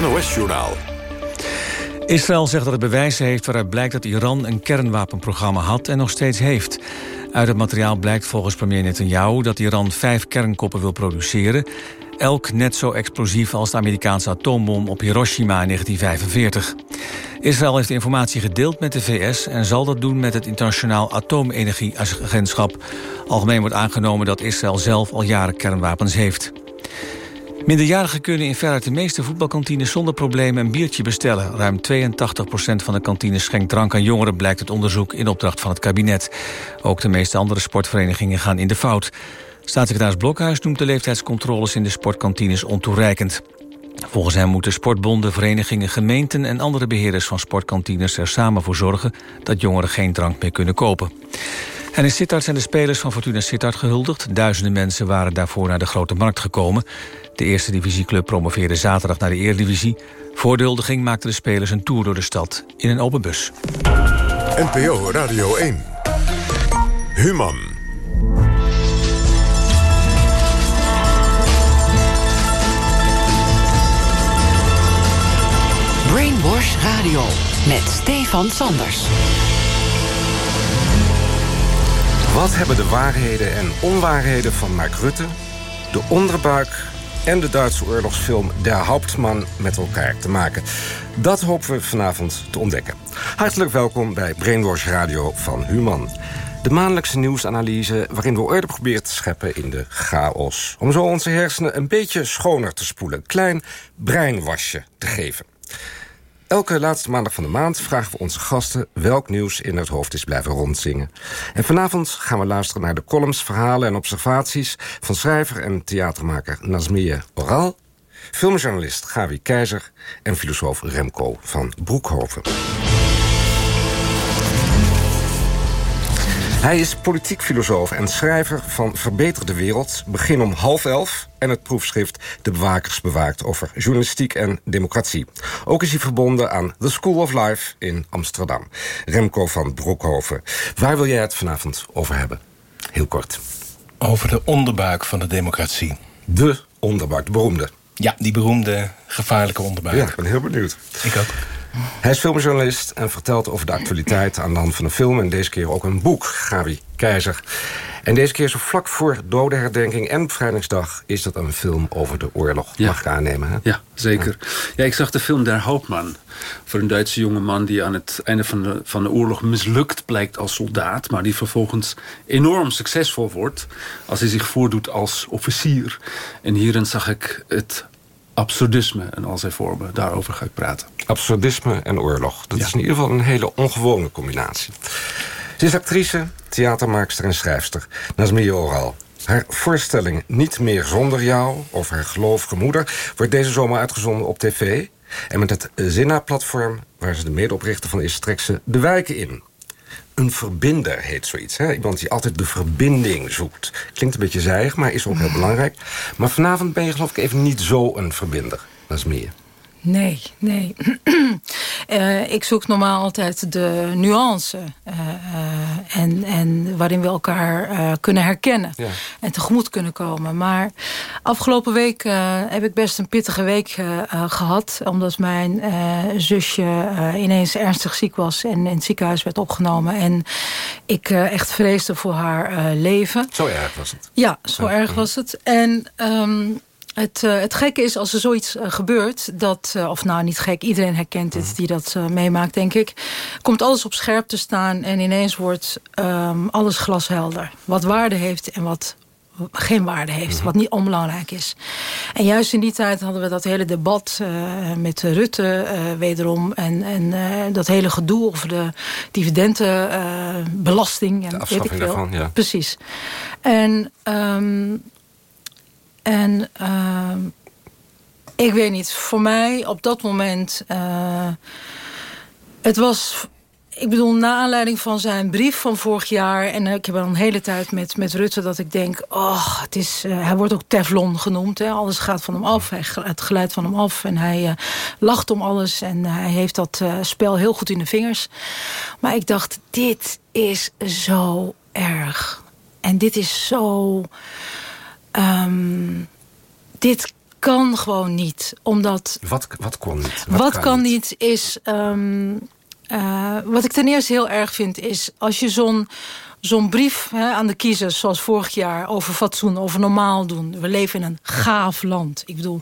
NOS-journaal. Israël zegt dat het bewijzen heeft waaruit blijkt dat Iran een kernwapenprogramma had en nog steeds heeft. Uit het materiaal blijkt volgens premier Netanyahu dat Iran vijf kernkoppen wil produceren. Elk net zo explosief als de Amerikaanse atoombom op Hiroshima in 1945. Israël heeft de informatie gedeeld met de VS en zal dat doen met het Internationaal Atoomenergieagentschap. Algemeen wordt aangenomen dat Israël zelf al jaren kernwapens heeft. Minderjarigen kunnen in veruit de meeste voetbalkantines zonder problemen een biertje bestellen. Ruim 82% van de kantines schenkt drank aan jongeren, blijkt het onderzoek in opdracht van het kabinet. Ook de meeste andere sportverenigingen gaan in de fout. Staatssecretaris Blokhuis noemt de leeftijdscontroles in de sportkantines ontoereikend. Volgens hem moeten sportbonden, verenigingen, gemeenten en andere beheerders van sportkantines er samen voor zorgen dat jongeren geen drank meer kunnen kopen. En in Sittard zijn de spelers van Fortuna Sittard gehuldigd. Duizenden mensen waren daarvoor naar de Grote Markt gekomen. De eerste divisieclub promoveerde zaterdag naar de Eredivisie. Voor de huldiging maakten de spelers een tour door de stad in een open bus. NPO Radio 1. Human. Brainwash Radio met Stefan Sanders. Wat hebben de waarheden en onwaarheden van Mark Rutte, de onderbuik en de Duitse oorlogsfilm Der Hauptmann met elkaar te maken? Dat hopen we vanavond te ontdekken. Hartelijk welkom bij Brainwash Radio van Human. De maandelijkse nieuwsanalyse waarin we orde proberen te scheppen in de chaos. Om zo onze hersenen een beetje schoner te spoelen. Een klein breinwasje te geven. Elke laatste maandag van de maand vragen we onze gasten... welk nieuws in het hoofd is blijven rondzingen. En vanavond gaan we luisteren naar de columns, verhalen en observaties... van schrijver en theatermaker Nazmie Oral... filmjournalist Gavi Keizer en filosoof Remco van Broekhoven. Hij is politiek filosoof en schrijver van Verbeter de Wereld... Begin om half elf en het proefschrift De Bewakers Bewaakt... over journalistiek en democratie. Ook is hij verbonden aan The School of Life in Amsterdam. Remco van Broekhoven. Waar wil jij het vanavond over hebben? Heel kort. Over de onderbuik van de democratie. De onderbuik, de beroemde. Ja, die beroemde gevaarlijke onderbuik. Ja, ik ben heel benieuwd. Ik ook. Hij is filmjournalist en vertelt over de actualiteit aan de hand van een film... en deze keer ook een boek, Gavi Keizer. En deze keer zo vlak voor dodenherdenking en bevrijdingsdag... is dat een film over de oorlog, Ja. mag ik aannemen. Hè? Ja, zeker. Ja. ik zag de film Der Hauptmann. Voor een Duitse jongeman die aan het einde van de, van de oorlog mislukt blijkt als soldaat. Maar die vervolgens enorm succesvol wordt als hij zich voordoet als officier. En hierin zag ik het absurdisme en al zijn vormen. Daarover ga ik praten. Absurdisme en oorlog. Dat is in ieder geval een hele ongewone combinatie. Ze is actrice, theatermaakster en schrijfster. Nazmie Oral. Haar voorstelling Niet meer zonder jou... over haar gelovige moeder... wordt deze zomer uitgezonden op tv. En met het Zinna-platform, waar ze de medeoprichter van is... trekt ze de wijken in. Een verbinder heet zoiets. Hè? Iemand die altijd de verbinding zoekt. Klinkt een beetje zijig, maar is ook heel [laughs] belangrijk. Maar vanavond ben je geloof ik even niet zo een verbinder. Dat is meer. Nee, nee. [clears throat] Eh, ik zoek normaal altijd de nuance. eh, eh, en, en waarin we elkaar kunnen herkennen. Ja. En tegemoet kunnen komen. Maar afgelopen week heb ik best een pittige week eh, eh, gehad. Omdat mijn zusje ineens ernstig ziek was. En in het ziekenhuis werd opgenomen. En ik echt vreesde voor haar leven. Zo erg was het. Ja, zo erg was het. En ehm, het, eh, het gekke is als er zoiets eh, gebeurt... dat, eh, of nou niet gek, iedereen herkent het die dat meemaakt, denk ik... komt alles op scherp te staan en ineens wordt ehm, alles glashelder. Wat waarde heeft en wat geen waarde heeft, wat niet onbelangrijk is. En juist in die tijd hadden we dat hele debat met Rutte wederom... en, en dat hele gedoe over de dividendenbelasting. en De weet ik afschaffing veel. daarvan, ja. Precies. En, ehm, en ehm, Ik weet niet. Voor mij op dat moment... Uh, het was ik bedoel, na aanleiding van zijn brief van vorig jaar... en ik heb al een hele tijd met, met Rutte dat ik denk... oh, het is, uh, hij wordt ook Teflon genoemd. Hè? Alles gaat van hem af, hij, het geluid van hem af. En hij lacht om alles en hij heeft dat spel heel goed in de vingers. Maar ik dacht, dit is zo erg. En dit is zo... Um, dit kan gewoon niet, omdat... Wat, wat kon niet? Wat, wat kan, kan niet? is... Um, uh, wat ik ten eerste heel erg vind is... als je zo'n zo'n brief hè, aan de kiezers, zoals vorig jaar... over fatsoen, over normaal doen. We leven in een gaaf land. Ik bedoel,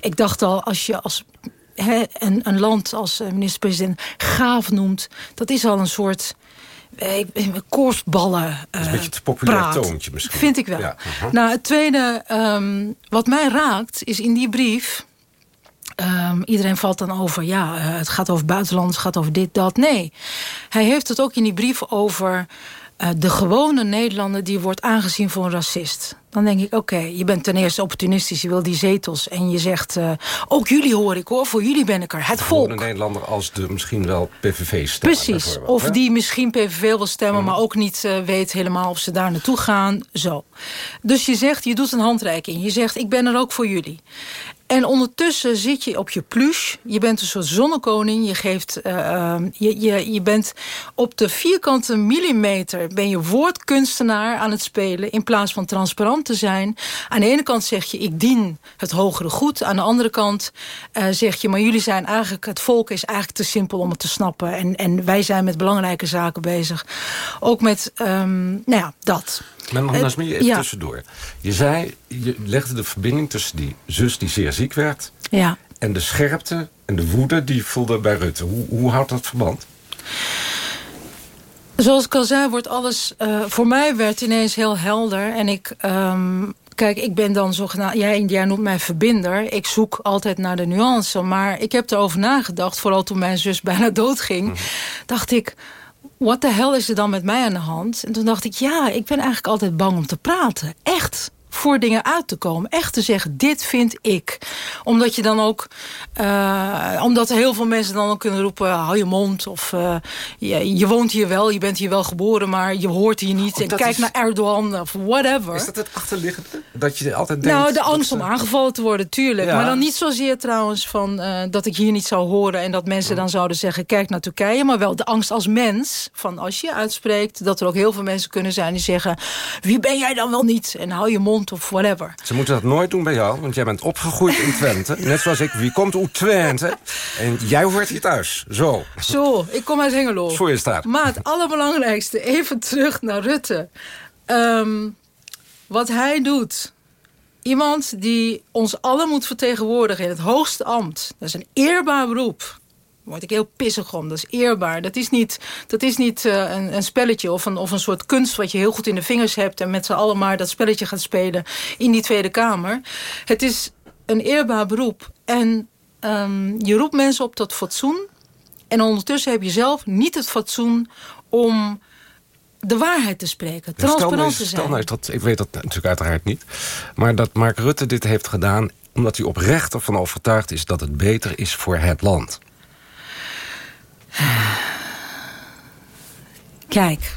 ik dacht al, als je als hè, een, een land als eh, minister-president gaaf noemt... dat is al een soort eh, korfballen uh, Dat is een beetje het populair toontje misschien. Vind ik wel. Ja. Uh -huh. Nou, het tweede, um, wat mij raakt, is in die brief... Um, iedereen valt dan over, ja, uh, het gaat over buitenland, het gaat over dit, dat. Nee, hij heeft het ook in die brief over uh, de gewone Nederlander... die wordt aangezien voor een racist. Dan denk ik, oké, okay, je bent ten eerste opportunistisch, je wil die zetels... en je zegt, uh, ook jullie hoor ik hoor, voor jullie ben ik er, het volk. De Nederlander als de misschien wel PVV stemmen. Precies, of hè? die misschien PVV wil stemmen... Mm. maar ook niet uh, weet helemaal of ze daar naartoe gaan, zo. Dus je zegt, je doet een handreiking. Je zegt, ik ben er ook voor jullie. En ondertussen zit je op je pluche. Je bent een soort zonnekoning. Je, geeft, uh, uh, je, je, je bent op de vierkante millimeter... ben je woordkunstenaar aan het spelen... in plaats van transparant te zijn. Aan de ene kant zeg je, ik dien het hogere goed. Aan de andere kant uh, zeg je... maar jullie zijn eigenlijk... het volk is eigenlijk te simpel om het te snappen. En, en wij zijn met belangrijke zaken bezig. Ook met, um, nou ja, dat... Maar nog eens even ja. tussendoor. Je zei, je legde de verbinding tussen die zus die zeer ziek werd... Ja. en de scherpte en de woede die voelde bij Rutte. Hoe, hoe houdt dat verband? Zoals ik al zei, wordt alles... Uh, voor mij werd ineens heel helder. En ik... Um, kijk, ik ben dan zogenaamd... Jij, jij noemt mij verbinder. Ik zoek altijd naar de nuance. Maar ik heb erover nagedacht. Vooral toen mijn zus bijna [laughs] doodging. Mm. Dacht ik wat de hel is er dan met mij aan de hand? En toen dacht ik, ja, ik ben eigenlijk altijd bang om te praten. Echt voor dingen uit te komen. Echt te zeggen, dit vind ik. Omdat je dan ook... Uh, omdat heel veel mensen dan ook kunnen roepen... hou je mond. Of uh, je, je, woont hier wel, je bent hier wel geboren... maar je hoort hier niet. Oh, en kijk is, naar Erdogan of whatever. Is dat het achterliggende? Dat je altijd denkt... Nou, de angst om aangevallen te worden, tuurlijk. Ja. Maar dan niet zozeer trouwens van... Uh, dat ik hier niet zou horen... en dat mensen dan zouden zeggen, kijk naar Turkije. Maar wel de angst als mens. Van als je uitspreekt... dat er ook heel veel mensen kunnen zijn die zeggen... wie ben jij dan wel niet? En hou je mond of whatever. Ze moeten dat nooit doen bij jou, want jij bent opgegroeid in Twente. [laughs] Net zoals ik. Wie komt uit Twente? En jij hoort hier thuis. Zo. Zo, ik kom uit Hengelo. Voor je staat. Maar het allerbelangrijkste, even terug naar Rutte. Um, wat hij doet... Iemand die ons allen moet vertegenwoordigen in het hoogste ambt. Dat is een eerbaar beroep word ik heel pissig om. Dat is eerbaar. Dat is niet, dat is niet uh, een, een, spelletje of een, of een soort kunst... wat je heel goed in de vingers hebt... en met z'n allen maar dat spelletje gaat spelen in die Tweede Kamer. Het is een eerbaar beroep. En um, je roept mensen op tot fatsoen. En ondertussen heb je zelf niet het fatsoen om de waarheid te spreken, transparant te zijn. Stel nou dat, ik weet dat natuurlijk uiteraard niet... maar dat Mark Rutte dit heeft gedaan omdat hij oprecht ervan overtuigd is... dat het beter is voor het land. Kijk.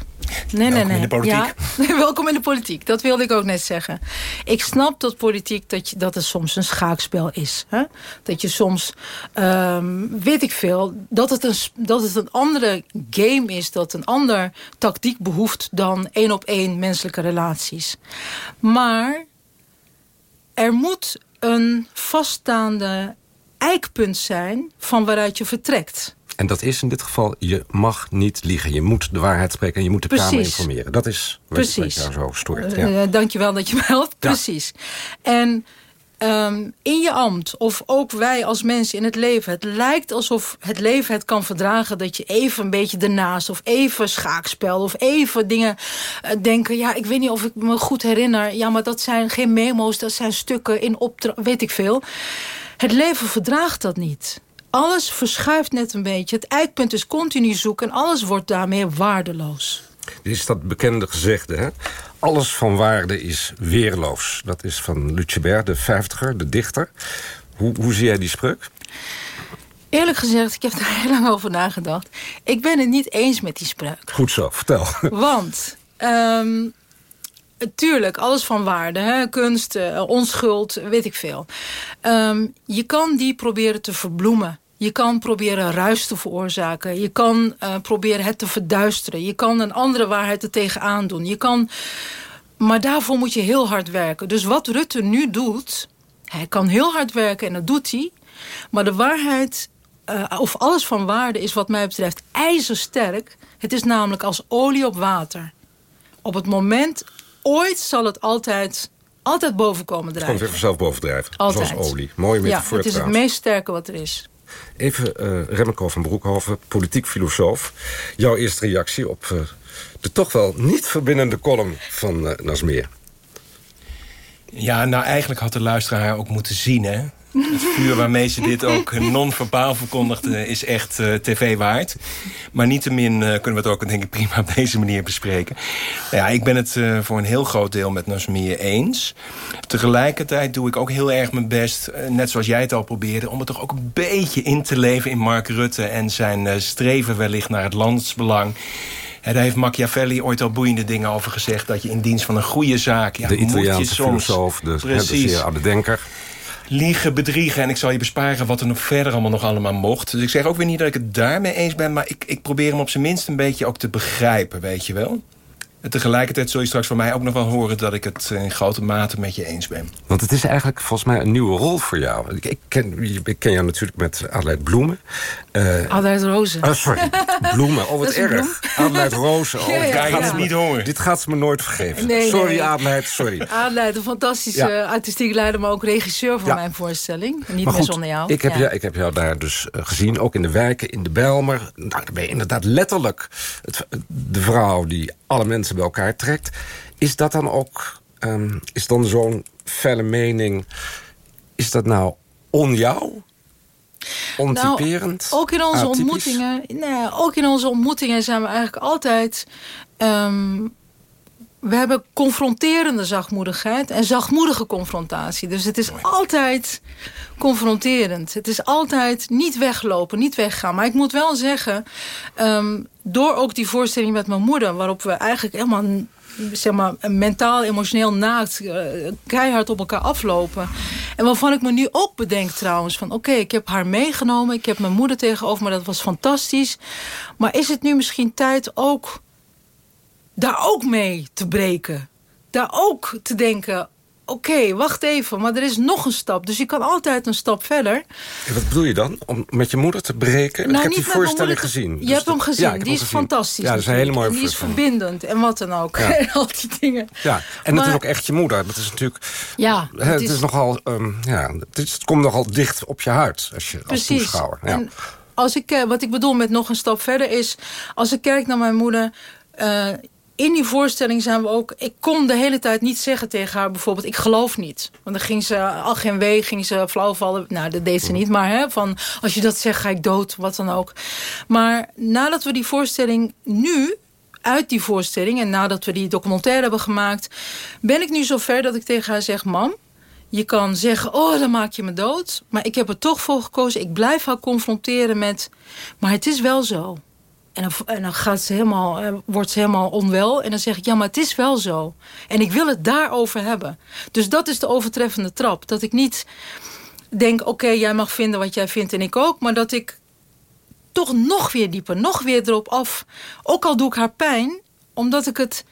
Nee, welkom nee, nee. in de politiek. Ja, [laughs] welkom in de politiek. Dat wilde ik ook net zeggen. Ik snap dat politiek dat, je, dat het soms een schaakspel is. Hè? Dat je soms, um, weet ik veel, dat het, een, dat het een andere game is. Dat een ander tactiek behoeft dan één op één menselijke relaties. Maar er moet een vaststaande eikpunt zijn van waaruit je vertrekt. En dat is in dit geval, je mag niet liegen. Je moet de waarheid spreken en je moet de Precies. Kamer informeren. Dat is wat, Precies. wat jou zo stoort. Ja. Ja. Uh, dankjewel dat je me helpt. Ja. Precies. En um, in je ambt, of ook wij als mensen in het leven... het lijkt alsof het leven het kan verdragen... dat je even een beetje ernaast, of even schaakspel... of even dingen uh, denken... ja, ik weet niet of ik me goed herinner... ja, maar dat zijn geen memo's, dat zijn stukken in opdracht... weet ik veel. Het leven verdraagt dat niet alles verschuift net een beetje. Het eikpunt is continu zoeken en alles wordt daarmee waardeloos. Dit is dat bekende gezegde, hè? Alles van waarde is weerloos. Dat is van Lucebert, de vijftiger, de dichter. Hoe, hoe zie jij die spreuk? Eerlijk gezegd, ik heb er [laughs] heel lang over nagedacht. Ik ben het niet eens met die spreuk. Goed zo, vertel. [laughs] Want, um, tuurlijk, alles van waarde. Hè? Kunst, uh, onschuld, weet ik veel. Um, je kan die proberen te verbloemen. Je kan proberen ruis te veroorzaken. Je kan uh, proberen het te verduisteren. Je kan een andere waarheid er tegenaan doen. Je kan... Maar daarvoor moet je heel hard werken. Dus wat Rutte nu doet... Hij kan heel hard werken en dat doet hij. Maar de waarheid, uh, of alles van waarde, is wat mij betreft ijzersterk. Het is namelijk als olie op water. Op het moment, ooit zal het altijd, altijd boven komen drijven. Het komt weer vanzelf bovendrijven. Altijd. Zoals olie. Mooie metafoor Ja, het is het meest sterke wat er is. Even uh, Remco van Broekhoven, politiek filosoof. Jouw eerste reactie op uh, de toch wel niet verbindende column van uh, Nasmeer. Ja, nou eigenlijk had de luisteraar ook moeten zien, hè? Het vuur waarmee ze dit ook non-verbaal verkondigde is echt uh, tv waard. Maar niettemin uh, kunnen we het ook denk ik prima op deze manier bespreken. Nou ja, ik ben het uh, voor een heel groot deel met Nasmir eens. Tegelijkertijd doe ik ook heel erg mijn best, net zoals jij het al probeerde... om het toch ook een beetje in te leven in Mark Rutte... en zijn streven wellicht naar het landsbelang... En daar heeft Machiavelli ooit al boeiende dingen over gezegd... dat je in dienst van een goede zaak... Ja, de Italiaanse moet je soms, filosoof, de, de zeer oude denker liegen, bedriegen... en ik zal je besparen wat er nog verder allemaal nog allemaal mocht. Dus ik zeg ook weer niet dat ik het daarmee eens ben... maar ik, ik probeer hem op zijn minst een beetje ook te begrijpen, weet je wel. En tegelijkertijd zul je straks van mij ook nog wel horen... dat ik het in grote mate met je eens ben. Want het is eigenlijk volgens mij een nieuwe rol voor jou. Ik ken, ik ken jou natuurlijk met Adelaide Bloemen. Uh, Adelaide Rozen. Oh, sorry. Bloemen, oh wat [laughs] erg. Adelaide Rozen. Oh, ja, ja, ja. Gaat niet horen. Dit gaat ze me nooit vergeven. Nee, sorry nee. Adelaide, sorry. [laughs] Adelaide, een fantastische ja. artistiek leider... maar ook regisseur van mijn voorstelling. Niet maar meer goed, zonder jou. Ik heb, jou, ik heb jou daar dus uh, gezien, ook in de wijken, in de Bijlmer. Nou, dan ben je inderdaad letterlijk het, de vrouw die alle mensen bij elkaar trekt. Is dat dan ook, um, is dan zo'n felle mening... is dat nou on jou? Ontyperend? Nou, ook in onze atypisch? ontmoetingen. Nee, ook in onze ontmoetingen zijn we eigenlijk altijd. Um, we hebben confronterende zachtmoedigheid en zachtmoedige confrontatie. Dus het is altijd confronterend. Het is altijd niet weglopen, niet weggaan. Maar ik moet wel zeggen, um, door ook die voorstelling met mijn moeder... waarop we eigenlijk helemaal zeg maar, mentaal, emotioneel naakt... Uh, keihard op elkaar aflopen. En waarvan ik me nu ook bedenk trouwens... van oké, okay, ik heb haar meegenomen, ik heb mijn moeder tegenover... maar dat was fantastisch. Maar is het nu misschien tijd ook... daar ook mee te breken? Daar ook te denken... Oké, okay, wacht even, maar er is nog een stap. Dus je kan altijd een stap verder. En wat bedoel je dan? Om met je moeder te breken? Nou, ik heb die voorstelling gezien. Je dus hebt hem gezien, ja, die is gezien. fantastisch. Ja, dat is een hele mooie Die is verbindend en wat dan ook. Ja. en [laughs] al die dingen. Ja, en maar, het is ook echt je moeder. Dat is natuurlijk... Ja, het, het is, is, nogal... Um, ja, het, is, het, komt nogal dicht op je huid als, je, als Precies. toeschouwer. Ja. En als ik, wat ik bedoel met nog een stap verder is... als ik kijk naar mijn moeder... Uh, in die voorstelling zijn we ook... Ik kon de hele tijd niet zeggen tegen haar bijvoorbeeld... ik geloof niet. Want dan ging ze al geen wee, ging ze flauwvallen. Nou, dat deed ze niet. Maar hè, van, als je dat zegt, ga ik dood. Wat dan ook. Maar nadat we die voorstelling nu... uit die voorstelling en nadat we die documentaire hebben gemaakt... ben ik nu zover dat ik tegen haar zeg... mam, je kan zeggen, oh, dan maak je me dood. Maar ik heb er toch voor gekozen. Ik blijf haar confronteren met... maar het is wel zo. En dan, dan gaat ze helemaal, uh, wordt ze helemaal onwel. En dan zeg ik, ja, maar het is wel zo. En ik wil het daarover hebben. Dus dat is de overtreffende trap. Dat ik niet denk, oké, jij mag vinden wat jij vindt en ik ook. Maar dat ik toch nog weer dieper, nog weer erop af. Ook al doe ik haar pijn. Omdat ik het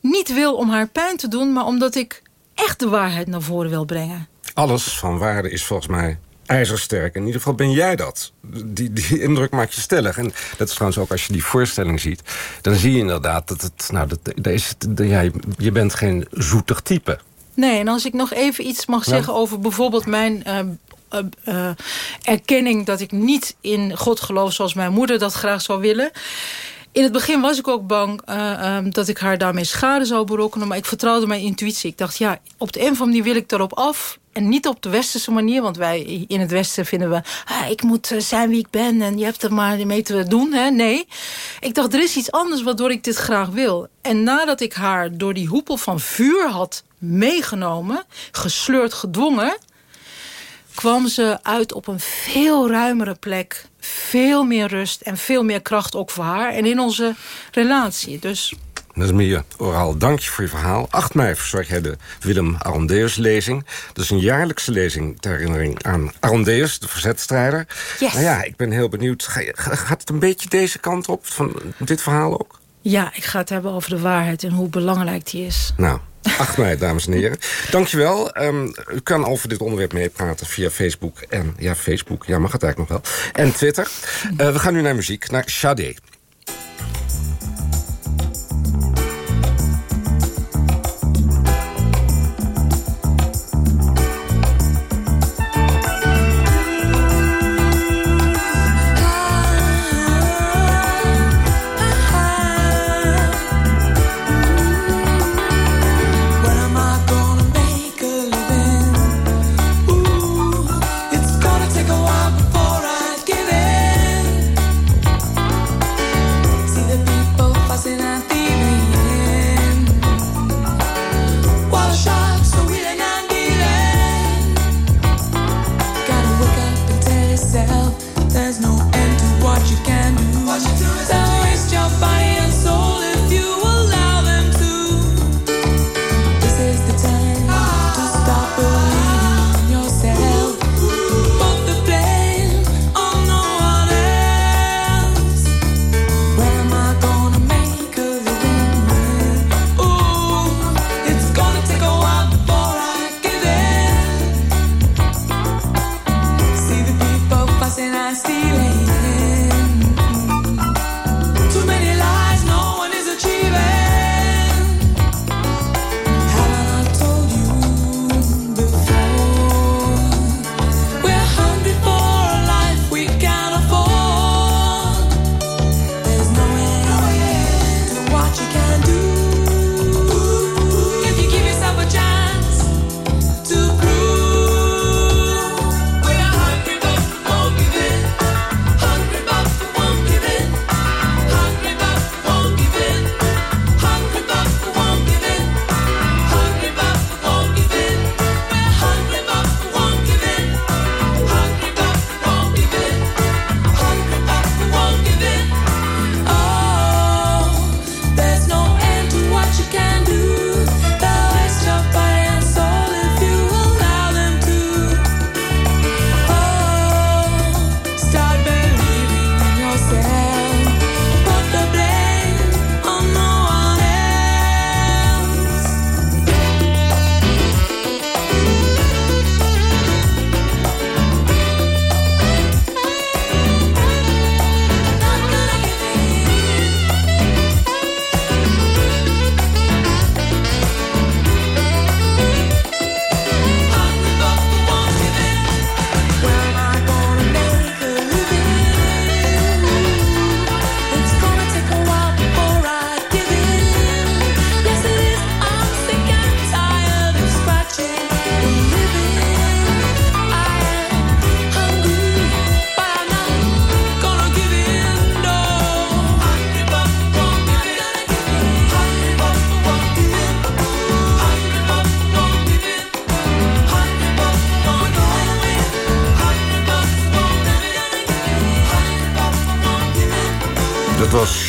niet wil om haar pijn te doen. Maar omdat ik echt de waarheid naar voren wil brengen. Alles van waarde is volgens mij ijzersterk. In ieder geval ben jij dat. Die, die indruk maakt je stellig. En dat is trouwens ook als je die voorstelling ziet... dan zie je inderdaad dat het... Nou, dat, is, ja, je bent geen zoetig type. Nee, en als ik nog even iets mag zeggen over bijvoorbeeld mijn... Uh, uh, uh, erkenning dat ik niet in God geloof zoals mijn moeder dat graag zou willen. In het begin was ik ook bang uh, um, dat ik haar daarmee schade zou berokkenen. Maar ik vertrouwde mijn intuïtie. Ik dacht, ja, op de een of manier wil ik erop af. En niet op de westerse manier, want wij in het westen vinden we... Ah, ik moet zijn wie ik ben en je hebt er maar mee te doen. Hè? Nee, ik dacht, er is iets anders waardoor ik dit graag wil. En nadat ik haar door die hoepel van vuur had meegenomen... gesleurd, gedwongen... kwam ze uit op een veel ruimere plek. Veel meer rust en veel meer kracht ook voor haar. En in onze relatie. Dus Nasmia Oraal, dank je voor je verhaal. 8 mei verzorg jij de Willem Arondeus-lezing. Dat is een jaarlijkse lezing ter herinnering aan Arondeus, de verzetstrijder. Yes. Nou ja, ik ben heel benieuwd. Gaat het een beetje deze kant op, van dit verhaal ook? ja, ik ga het hebben over de waarheid en hoe belangrijk die is. Nou, 8 mei, dames en heren. Dankjewel. Um, u kan over dit onderwerp meepraten via Facebook. En ja, Facebook, ja, mag het eigenlijk nog wel. En Twitter. Uh, we gaan nu naar muziek, naar Sade.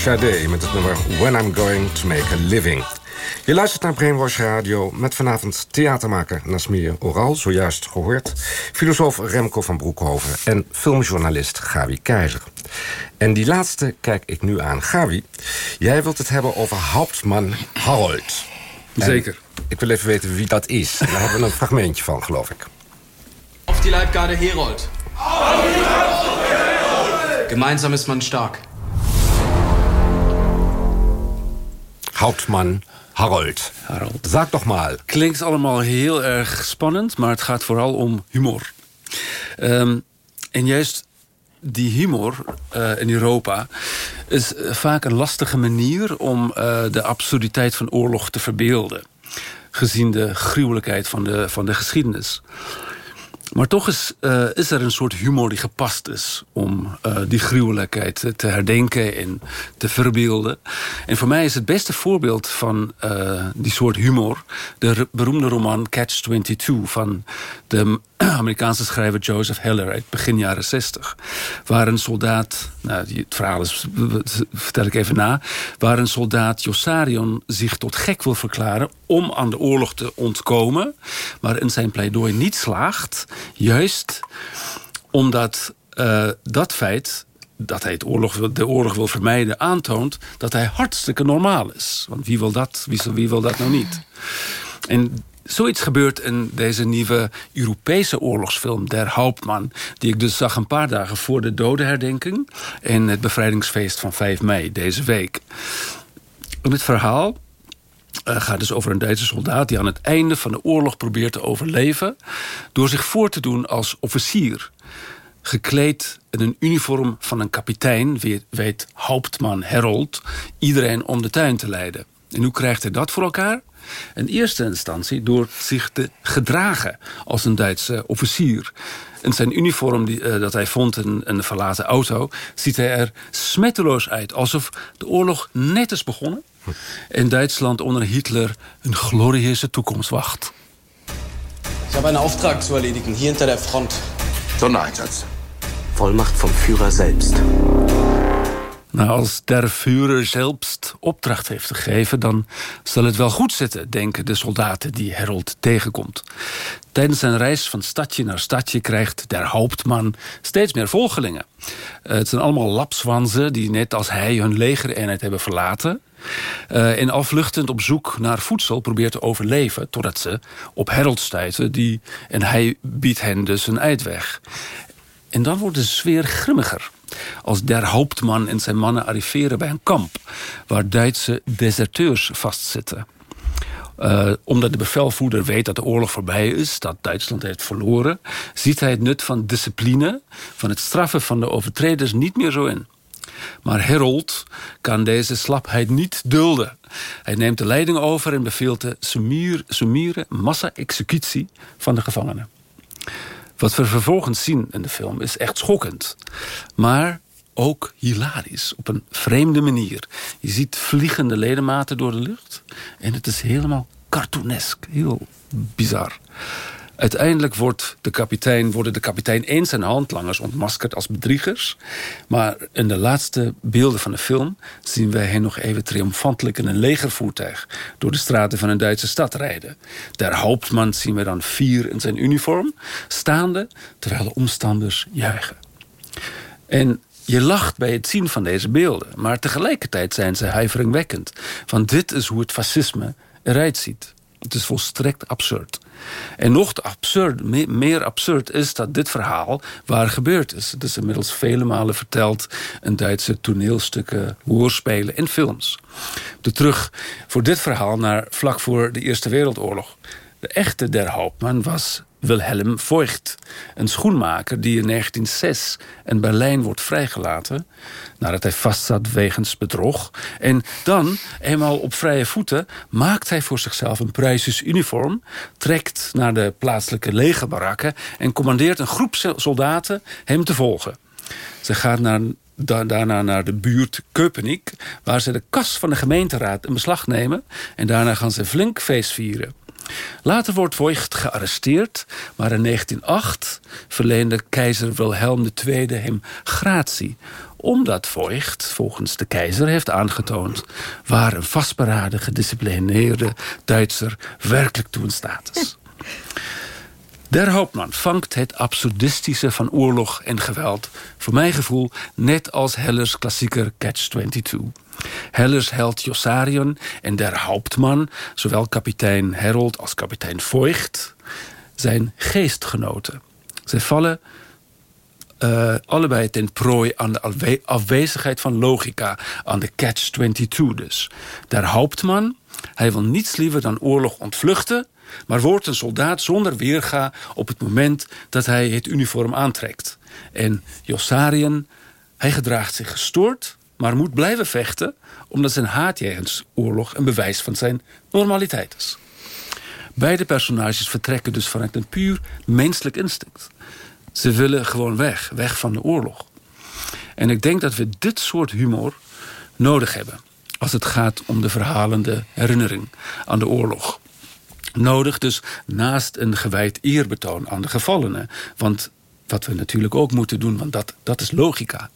Sade met het nummer When I'm Going to Make a Living. Je luistert naar Brainwash Radio met vanavond theatermaker Nasmir Oral, zojuist gehoord, filosoof Remco van Broekhoven en filmjournalist Gawi Keizer. En die laatste kijk ik nu aan. Gawi, jij wilt het hebben over Hauptmann Harold. En Zeker. Ik wil even weten wie dat is. Daar hebben we een fragmentje van, geloof ik. Auf die Leibgarde Herold. Gemeinsam ist man stark. Hauptmann Harold. Harold. Sag doch mal. Klinkt allemaal heel erg spannend, maar het gaat vooral om humor. Ehm, en juist die humor eh, in Europa is eh, vaak een lastige manier om eh, de absurditeit van oorlog te verbeelden. Gezien de gruwelijkheid van de, van de geschiedenis. Maar toch is, eh, is er een soort humor die gepast is om eh, die gruwelijkheid te herdenken en te verbeelden. En voor mij is het beste voorbeeld van eh, die soort humor de beroemde roman Catch-22 van de [clears throat] Amerikaanse schrijver Joseph Heller uit begin jaren 60. Waar een soldaat, nou, het verhaal is, vertel ik even na, waar een soldaat Jossarion zich tot gek wil verklaren om aan de oorlog te ontkomen, maar in zijn pleidooi niet slaagt, juist omdat eh, dat feit dat hij het oorlog, de oorlog wil vermijden aantoont dat hij hartstikke normaal is. Want wie wil dat, wie, wie wil dat nou niet? En zoiets gebeurt in deze nieuwe Europese oorlogsfilm Der Hauptmann... die ik dus zag een paar dagen voor de dodenherdenking... en het bevrijdingsfeest van 5 mei deze week. En het verhaal eh, gaat dus over een Duitse soldaat... die aan het einde van de oorlog probeert te overleven... door zich voor te doen als officier gekleed in een uniform van een kapitein, weet Hauptmann Herold, iedereen om de tuin te leiden. En hoe krijgt hij dat voor elkaar? In eerste instantie door zich te gedragen als een Duitse officier. In zijn uniform die, eh, dat hij vond in, in een verlaten auto... ziet hij er smetteloos uit, alsof de oorlog net is begonnen... en Duitsland onder Hitler een glorieuze toekomst wacht. Ich habe einen Auftrag zu erledigen, hier hinter der Front. Sondereinsatz. Vollmacht vom Führer selbst. Nou, als der Führer zelfs opdracht heeft gegeven... dan zal het wel goed zitten, denken de soldaten die Herold tegenkomt. Tijdens zijn reis van stadje naar stadje krijgt der Hauptmann steeds meer volgelingen. Eh, het zijn allemaal lapswanzen die net als hij hun legereenheid hebben verlaten... Eh, en afvluchtend op zoek naar voedsel probeert te overleven... totdat ze op stuiten die, en hij biedt hen dus een uitweg. En dan wordt de sfeer grimmiger. Als der Hauptmann en zijn mannen arriveren bij een kamp... waar Duitse deserteurs vastzitten. Eh, omdat de bevelvoerder weet dat de oorlog voorbij is... dat Duitsland heeft verloren... ziet hij het nut van discipline... van het straffen van de overtreders niet meer zo in. Maar Herold kan deze slapheid niet dulden. Hij neemt de leiding over en beveelt de sumier, summiere massa-executie van de gevangenen. Wat we vervolgens zien in de film is echt schokkend. Maar ook hilarisch, op een vreemde manier. Je ziet vliegende ledematen door de lucht. En het is helemaal cartoonesk, heel bizar. Uiteindelijk wordt de kapitein, worden de kapitein en zijn handlangers ontmaskerd als bedriegers. Maar in de laatste beelden van de film zien wij hen nog even triomfantelijk in een legervoertuig door de straten van een Duitse stad rijden. Der Hauptmann zien we dan vier in zijn uniform, staande terwijl de omstanders juichen. En je lacht bij het zien van deze beelden, maar tegelijkertijd zijn ze huiveringwekkend. Want dit is hoe het fascisme eruit ziet. Het is volstrekt absurd. En nog absurd, me- meer absurd is dat dit verhaal waar gebeurd is. Het is inmiddels vele malen verteld in Duitse toneelstukken, hoorspelen en films. De terug voor dit verhaal naar vlak voor de Eerste Wereldoorlog. De echte der Hauptmann was Wilhelm Voigt, een schoenmaker die in 1906 in Berlijn wordt vrijgelaten nadat hij vastzat wegens bedrog. En dan, eenmaal op vrije voeten, maakt hij voor zichzelf een Pruisisch uniform, trekt naar de plaatselijke legerbarakken en commandeert een groep soldaten hem te volgen. Ze gaat naar, da- daarna naar de buurt Köpenick, waar ze de kas van de gemeenteraad in beslag nemen en daarna gaan ze flink feest vieren. Later wordt Voigt gearresteerd, maar in 1908 verleende keizer Wilhelm II hem gratie. Omdat Voigt volgens de keizer heeft aangetoond waar een vastberaden, gedisciplineerde Duitser werkelijk toe in staat is. [laughs] Der Hauptmann vangt het absurdistische van oorlog en geweld, voor mijn gevoel net als Hellers klassieker Catch-22. Hellers held Jossarion en der Hauptmann, zowel kapitein Herold als kapitein Voigt, zijn geestgenoten. Zij vallen eh, allebei ten prooi aan de afwezigheid van logica, aan de catch-22 dus. Der Hauptmann, hij wil niets liever dan oorlog ontvluchten, maar wordt een soldaat zonder weerga op het moment dat hij het uniform aantrekt. En Jossarion, hij gedraagt zich gestoord, maar moet blijven vechten, omdat zijn haat jegens oorlog een bewijs van zijn normaliteit is. Beide personages vertrekken dus vanuit een puur menselijk instinct. Ze willen gewoon weg, weg van de oorlog. En ik denk dat we dit soort humor nodig hebben... als het gaat om de verhalende herinnering aan de oorlog. Nodig dus naast een gewijd eerbetoon aan de gevallenen. Want wat we natuurlijk ook moeten doen, want dat, dat is logica...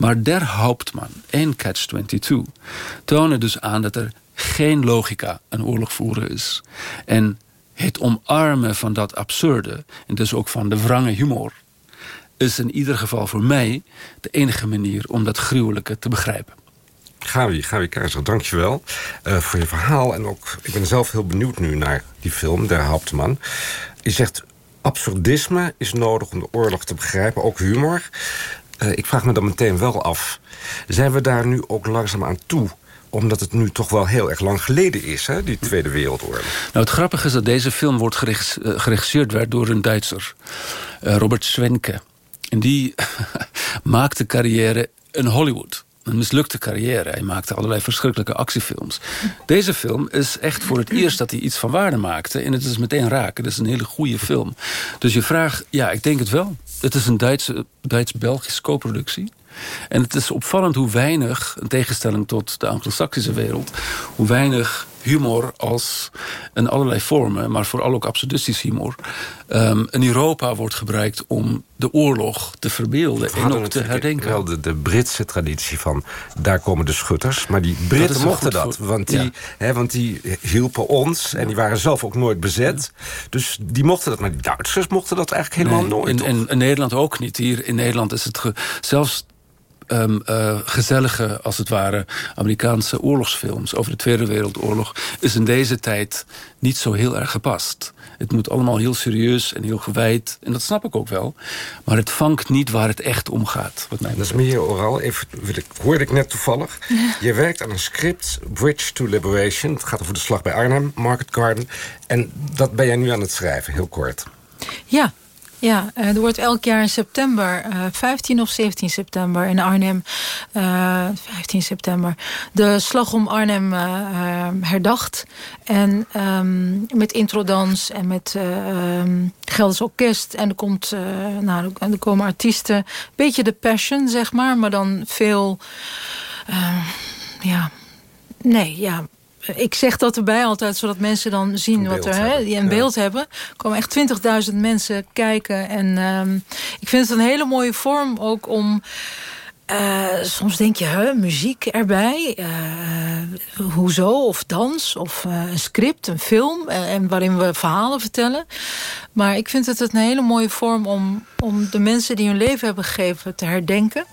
Maar Der Hauptmann en Catch-22 tonen dus aan dat er geen logica aan oorlog voeren is. En het omarmen van dat absurde, en dus ook van de wrange humor... is in ieder geval voor mij de enige manier om dat gruwelijke te begrijpen. Gavi, Gavi Keizer, dankjewel uh, voor je verhaal. En ook, ik ben zelf heel benieuwd nu naar die film, Der Hauptmann. Je zegt, absurdisme is nodig om de oorlog te begrijpen, ook humor. Uh, ik vraag me dan meteen wel af, zijn we daar nu ook langzaam aan toe omdat het nu toch wel heel erg lang geleden is, hè, die Tweede Wereldoorlog. Nou, het grappige is dat deze film wordt geregisseerd werd door een Duitser, uh, Robert Schwenke. En die [laughs] maakte carrière in Hollywood. Een mislukte carrière. Hij maakte allerlei verschrikkelijke actiefilms. Deze film is echt voor het eerst dat hij iets van waarde maakte. En het is meteen raken. Het is een hele goede film. Dus je vraagt, ja, ik denk het wel. Het is een Duits-Belgische co-productie. En het is opvallend hoe weinig, in tegenstelling tot de anglo-saxische wereld... hoe weinig humor als in allerlei vormen, maar vooral ook absurdistisch humor... Um, in Europa wordt gebruikt om de oorlog te verbeelden en ook te herdenken. Wel de, de Britse traditie van, daar komen de schutters. Maar die Britten dat mochten dat, voor, want, die, ja. want die hielpen ons... en die waren zelf ook nooit bezet. Ja. Dus die mochten dat, maar die Duitsers mochten dat eigenlijk helemaal nee, nooit. In, in, in, Nederland ook niet. Hier in Nederland is het ge, zelfs um, uh, gezellige, als het ware, Amerikaanse oorlogsfilms over de Tweede Wereldoorlog is in deze tijd niet zo heel erg gepast. Het moet allemaal heel serieus en heel gewijd. En dat snap ik ook wel. Maar het vangt niet waar het echt om gaat. Wat mij dat is meer oral. Even, hoorde ik net toevallig. Ja. Je werkt aan een script, Bridge to Liberation. Het gaat over de slag bij Arnhem, Market Garden. En dat ben jij nu aan het schrijven, heel kort. Ja, ja, er wordt elk jaar in september, uh, 15 of 17 september in Arnhem, uh, 15 september, de slag om Arnhem herdacht. En um, met introdans en met um, Gelders Orkest. En er, komt, nou, er komen artiesten, beetje de passion zeg maar, maar dan veel, ja, nee, ja ik zeg dat erbij altijd, zodat mensen dan zien wat er, hè, die een ja. beeld hebben. Er komen echt 20.000 mensen kijken. En um, ik vind het een hele mooie vorm ook om... Uh, soms denk je, hè, muziek erbij, uh, hoezo, of dans, of uh, een script, een film, en waarin we verhalen vertellen. Maar ik vind het een hele mooie vorm om, om de mensen die hun leven hebben gegeven te herdenken.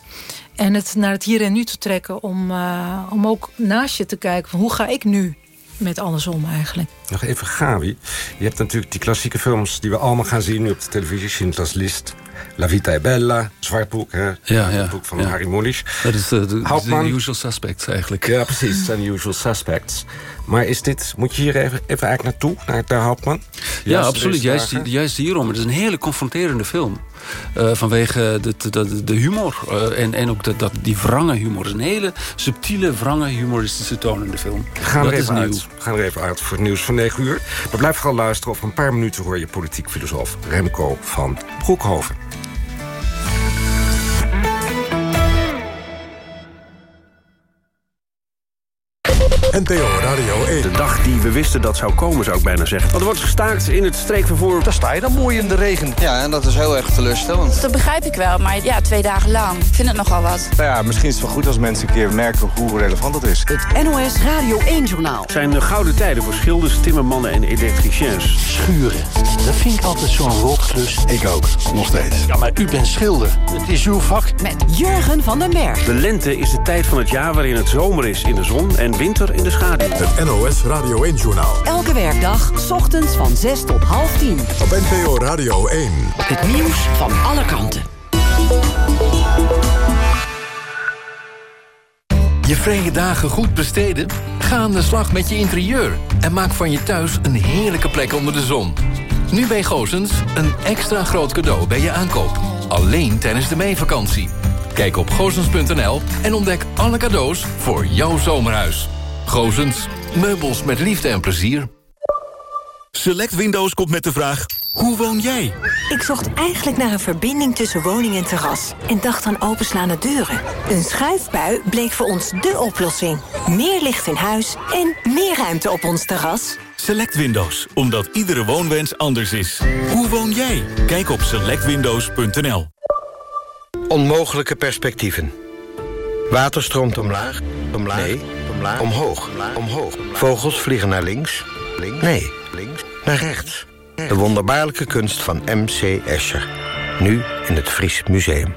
En het naar het hier en nu te trekken om, uh, om ook naast je te kijken... van hoe ga ik nu met alles om eigenlijk. Nog even Gavi. Je hebt natuurlijk die klassieke films die we allemaal gaan zien... nu op de televisie, Schindler's List... La Vita è Bella, Zwartboek, hè? Ja, ja. Het boek van ja. Harry Mulisch. Dat is de, de, de usual suspects eigenlijk. Ja, precies. Het zijn de usual suspects. Maar is dit, moet je hier even, even eigenlijk naartoe, naar de Hauptmann? Ja, ja absoluut. Juist, juist hierom. Het is een hele confronterende film. Uh, vanwege de, de, de humor. Uh, en, en ook dat, die wrange humor. Is een hele subtiele, wrange, humoristische toon in de film. Gaan dat is even uit. We gaan er even uit voor het nieuws van 9 uur. Maar blijf vooral luisteren. Over een paar minuten hoor je politiek filosoof Remco van Broekhoven. NPO Radio 1. De dag die we wisten dat zou komen, zou ik bijna zeggen. Want er wordt gestaakt in het streekvervoer. Daar sta je dan mooi in de regen. Ja, en dat is heel erg teleurstellend. Dat begrijp ik wel, maar ja, twee dagen lang. Ik vind het nogal wat. Nou ja, misschien is het wel goed als mensen een keer merken hoe relevant het is. Het NOS Radio 1-journaal. Het zijn de gouden tijden voor schilders, timmermannen en elektriciens. Schuren, dat vind ik altijd zo'n rotklus. Ik ook, nog steeds. Ja, maar u bent schilder. Het is uw vak. Met Jurgen van den Berg. De lente is de tijd van het jaar waarin het zomer is in de zon en winter in de schaduw. Het NOS Radio 1-journaal. Elke werkdag, s ochtends van 6 tot half 10. Op NPO Radio 1. Het nieuws van alle kanten. Je vrije dagen goed besteden? Ga aan de slag met je interieur. En maak van je thuis een heerlijke plek onder de zon. Nu bij Gozens een extra groot cadeau bij je aankoop. Alleen tijdens de meivakantie. Kijk op gozens.nl en ontdek alle cadeaus voor jouw zomerhuis. Gozens, meubels met liefde en plezier. Select Windows komt met de vraag, hoe woon jij? Ik zocht eigenlijk naar een verbinding tussen woning en terras. En dacht aan openslaande deuren. Een schuifbui bleek voor ons dé oplossing. Meer licht in huis en meer ruimte op ons terras. Select Windows, omdat iedere woonwens anders is. Hoe woon jij? Kijk op selectwindows.nl. Onmogelijke perspectieven. Water stroomt omlaag, omlaag, nee, omlaag, omhoog, omhoog. Vogels vliegen naar links, links, nee, links, naar rechts. De wonderbaarlijke kunst van M.C. Escher. Nu in het Fries Museum.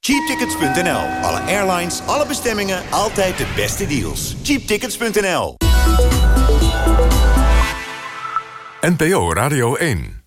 Cheaptickets.nl. Alle airlines, alle bestemmingen, altijd de beste deals. Cheaptickets.nl. NPO Radio 1.